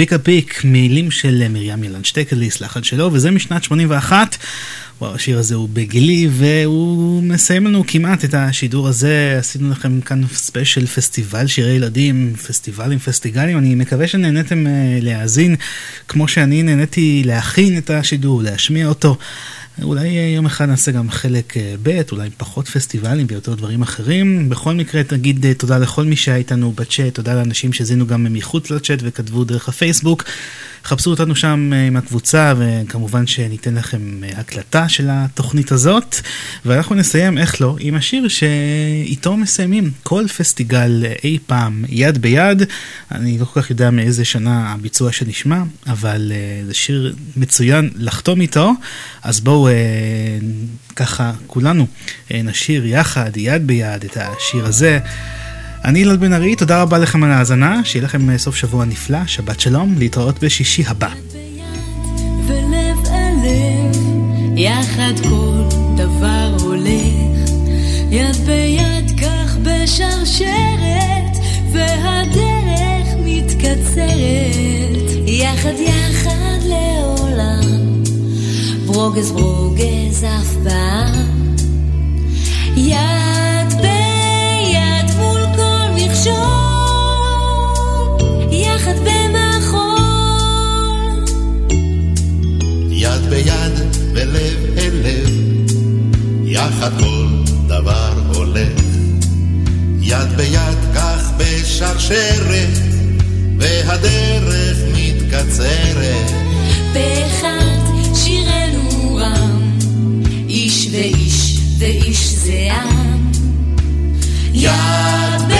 צביקה פיק, מילים של מרים ילן שטקליס, לחן שלו, וזה משנת 81. וואו, השיר הזה הוא בגילי, והוא מסיים לנו כמעט את השידור הזה. עשינו לכם כאן ספיישל פסטיבל שירי ילדים, פסטיבלים, פסטיגלים. אני מקווה שנהניתם אה, להאזין, כמו שאני נהניתי להכין את השידור, להשמיע אותו. אולי אה, יום אחד נעשה גם חלק אה, ב', אולי פחות פסטיבלים ויותר דברים אחרים. בכל מקרה, תגיד אה, תודה לכל מי שהיה איתנו בצ'אט, תודה לאנשים שהאזינו גם מחוץ לצ'אט וכתבו דרך הפייסבוק. חפשו אותנו שם עם הקבוצה, וכמובן שניתן לכם הקלטה של התוכנית הזאת. ואנחנו נסיים, איך לא, עם השיר שאיתו מסיימים כל פסטיגל אי פעם, יד ביד. אני לא כל כך יודע מאיזה שנה הביצוע שנשמע, אבל uh, זה שיר מצוין לחתום איתו. אז בואו uh, ככה כולנו uh, נשיר יחד, יד ביד, את השיר הזה. אני אילן בן ארי, תודה רבה לכם על ההאזנה, שיהיה לכם סוף שבוע נפלא, שבת שלום, להתראות בשישי הבא. יחד כל דבר הולך, יד ביד כך בשרשרת, והדרך מתקצרת, יחד יחד לעולם, ברוגז ברוגז אף פעם, יד יחד כל דבר הולך. יד ביד כך בשרשרת, והדרך מתקצרת. באחד שירנו רם, איש ואיש ואיש זה עם. יד ביד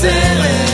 silly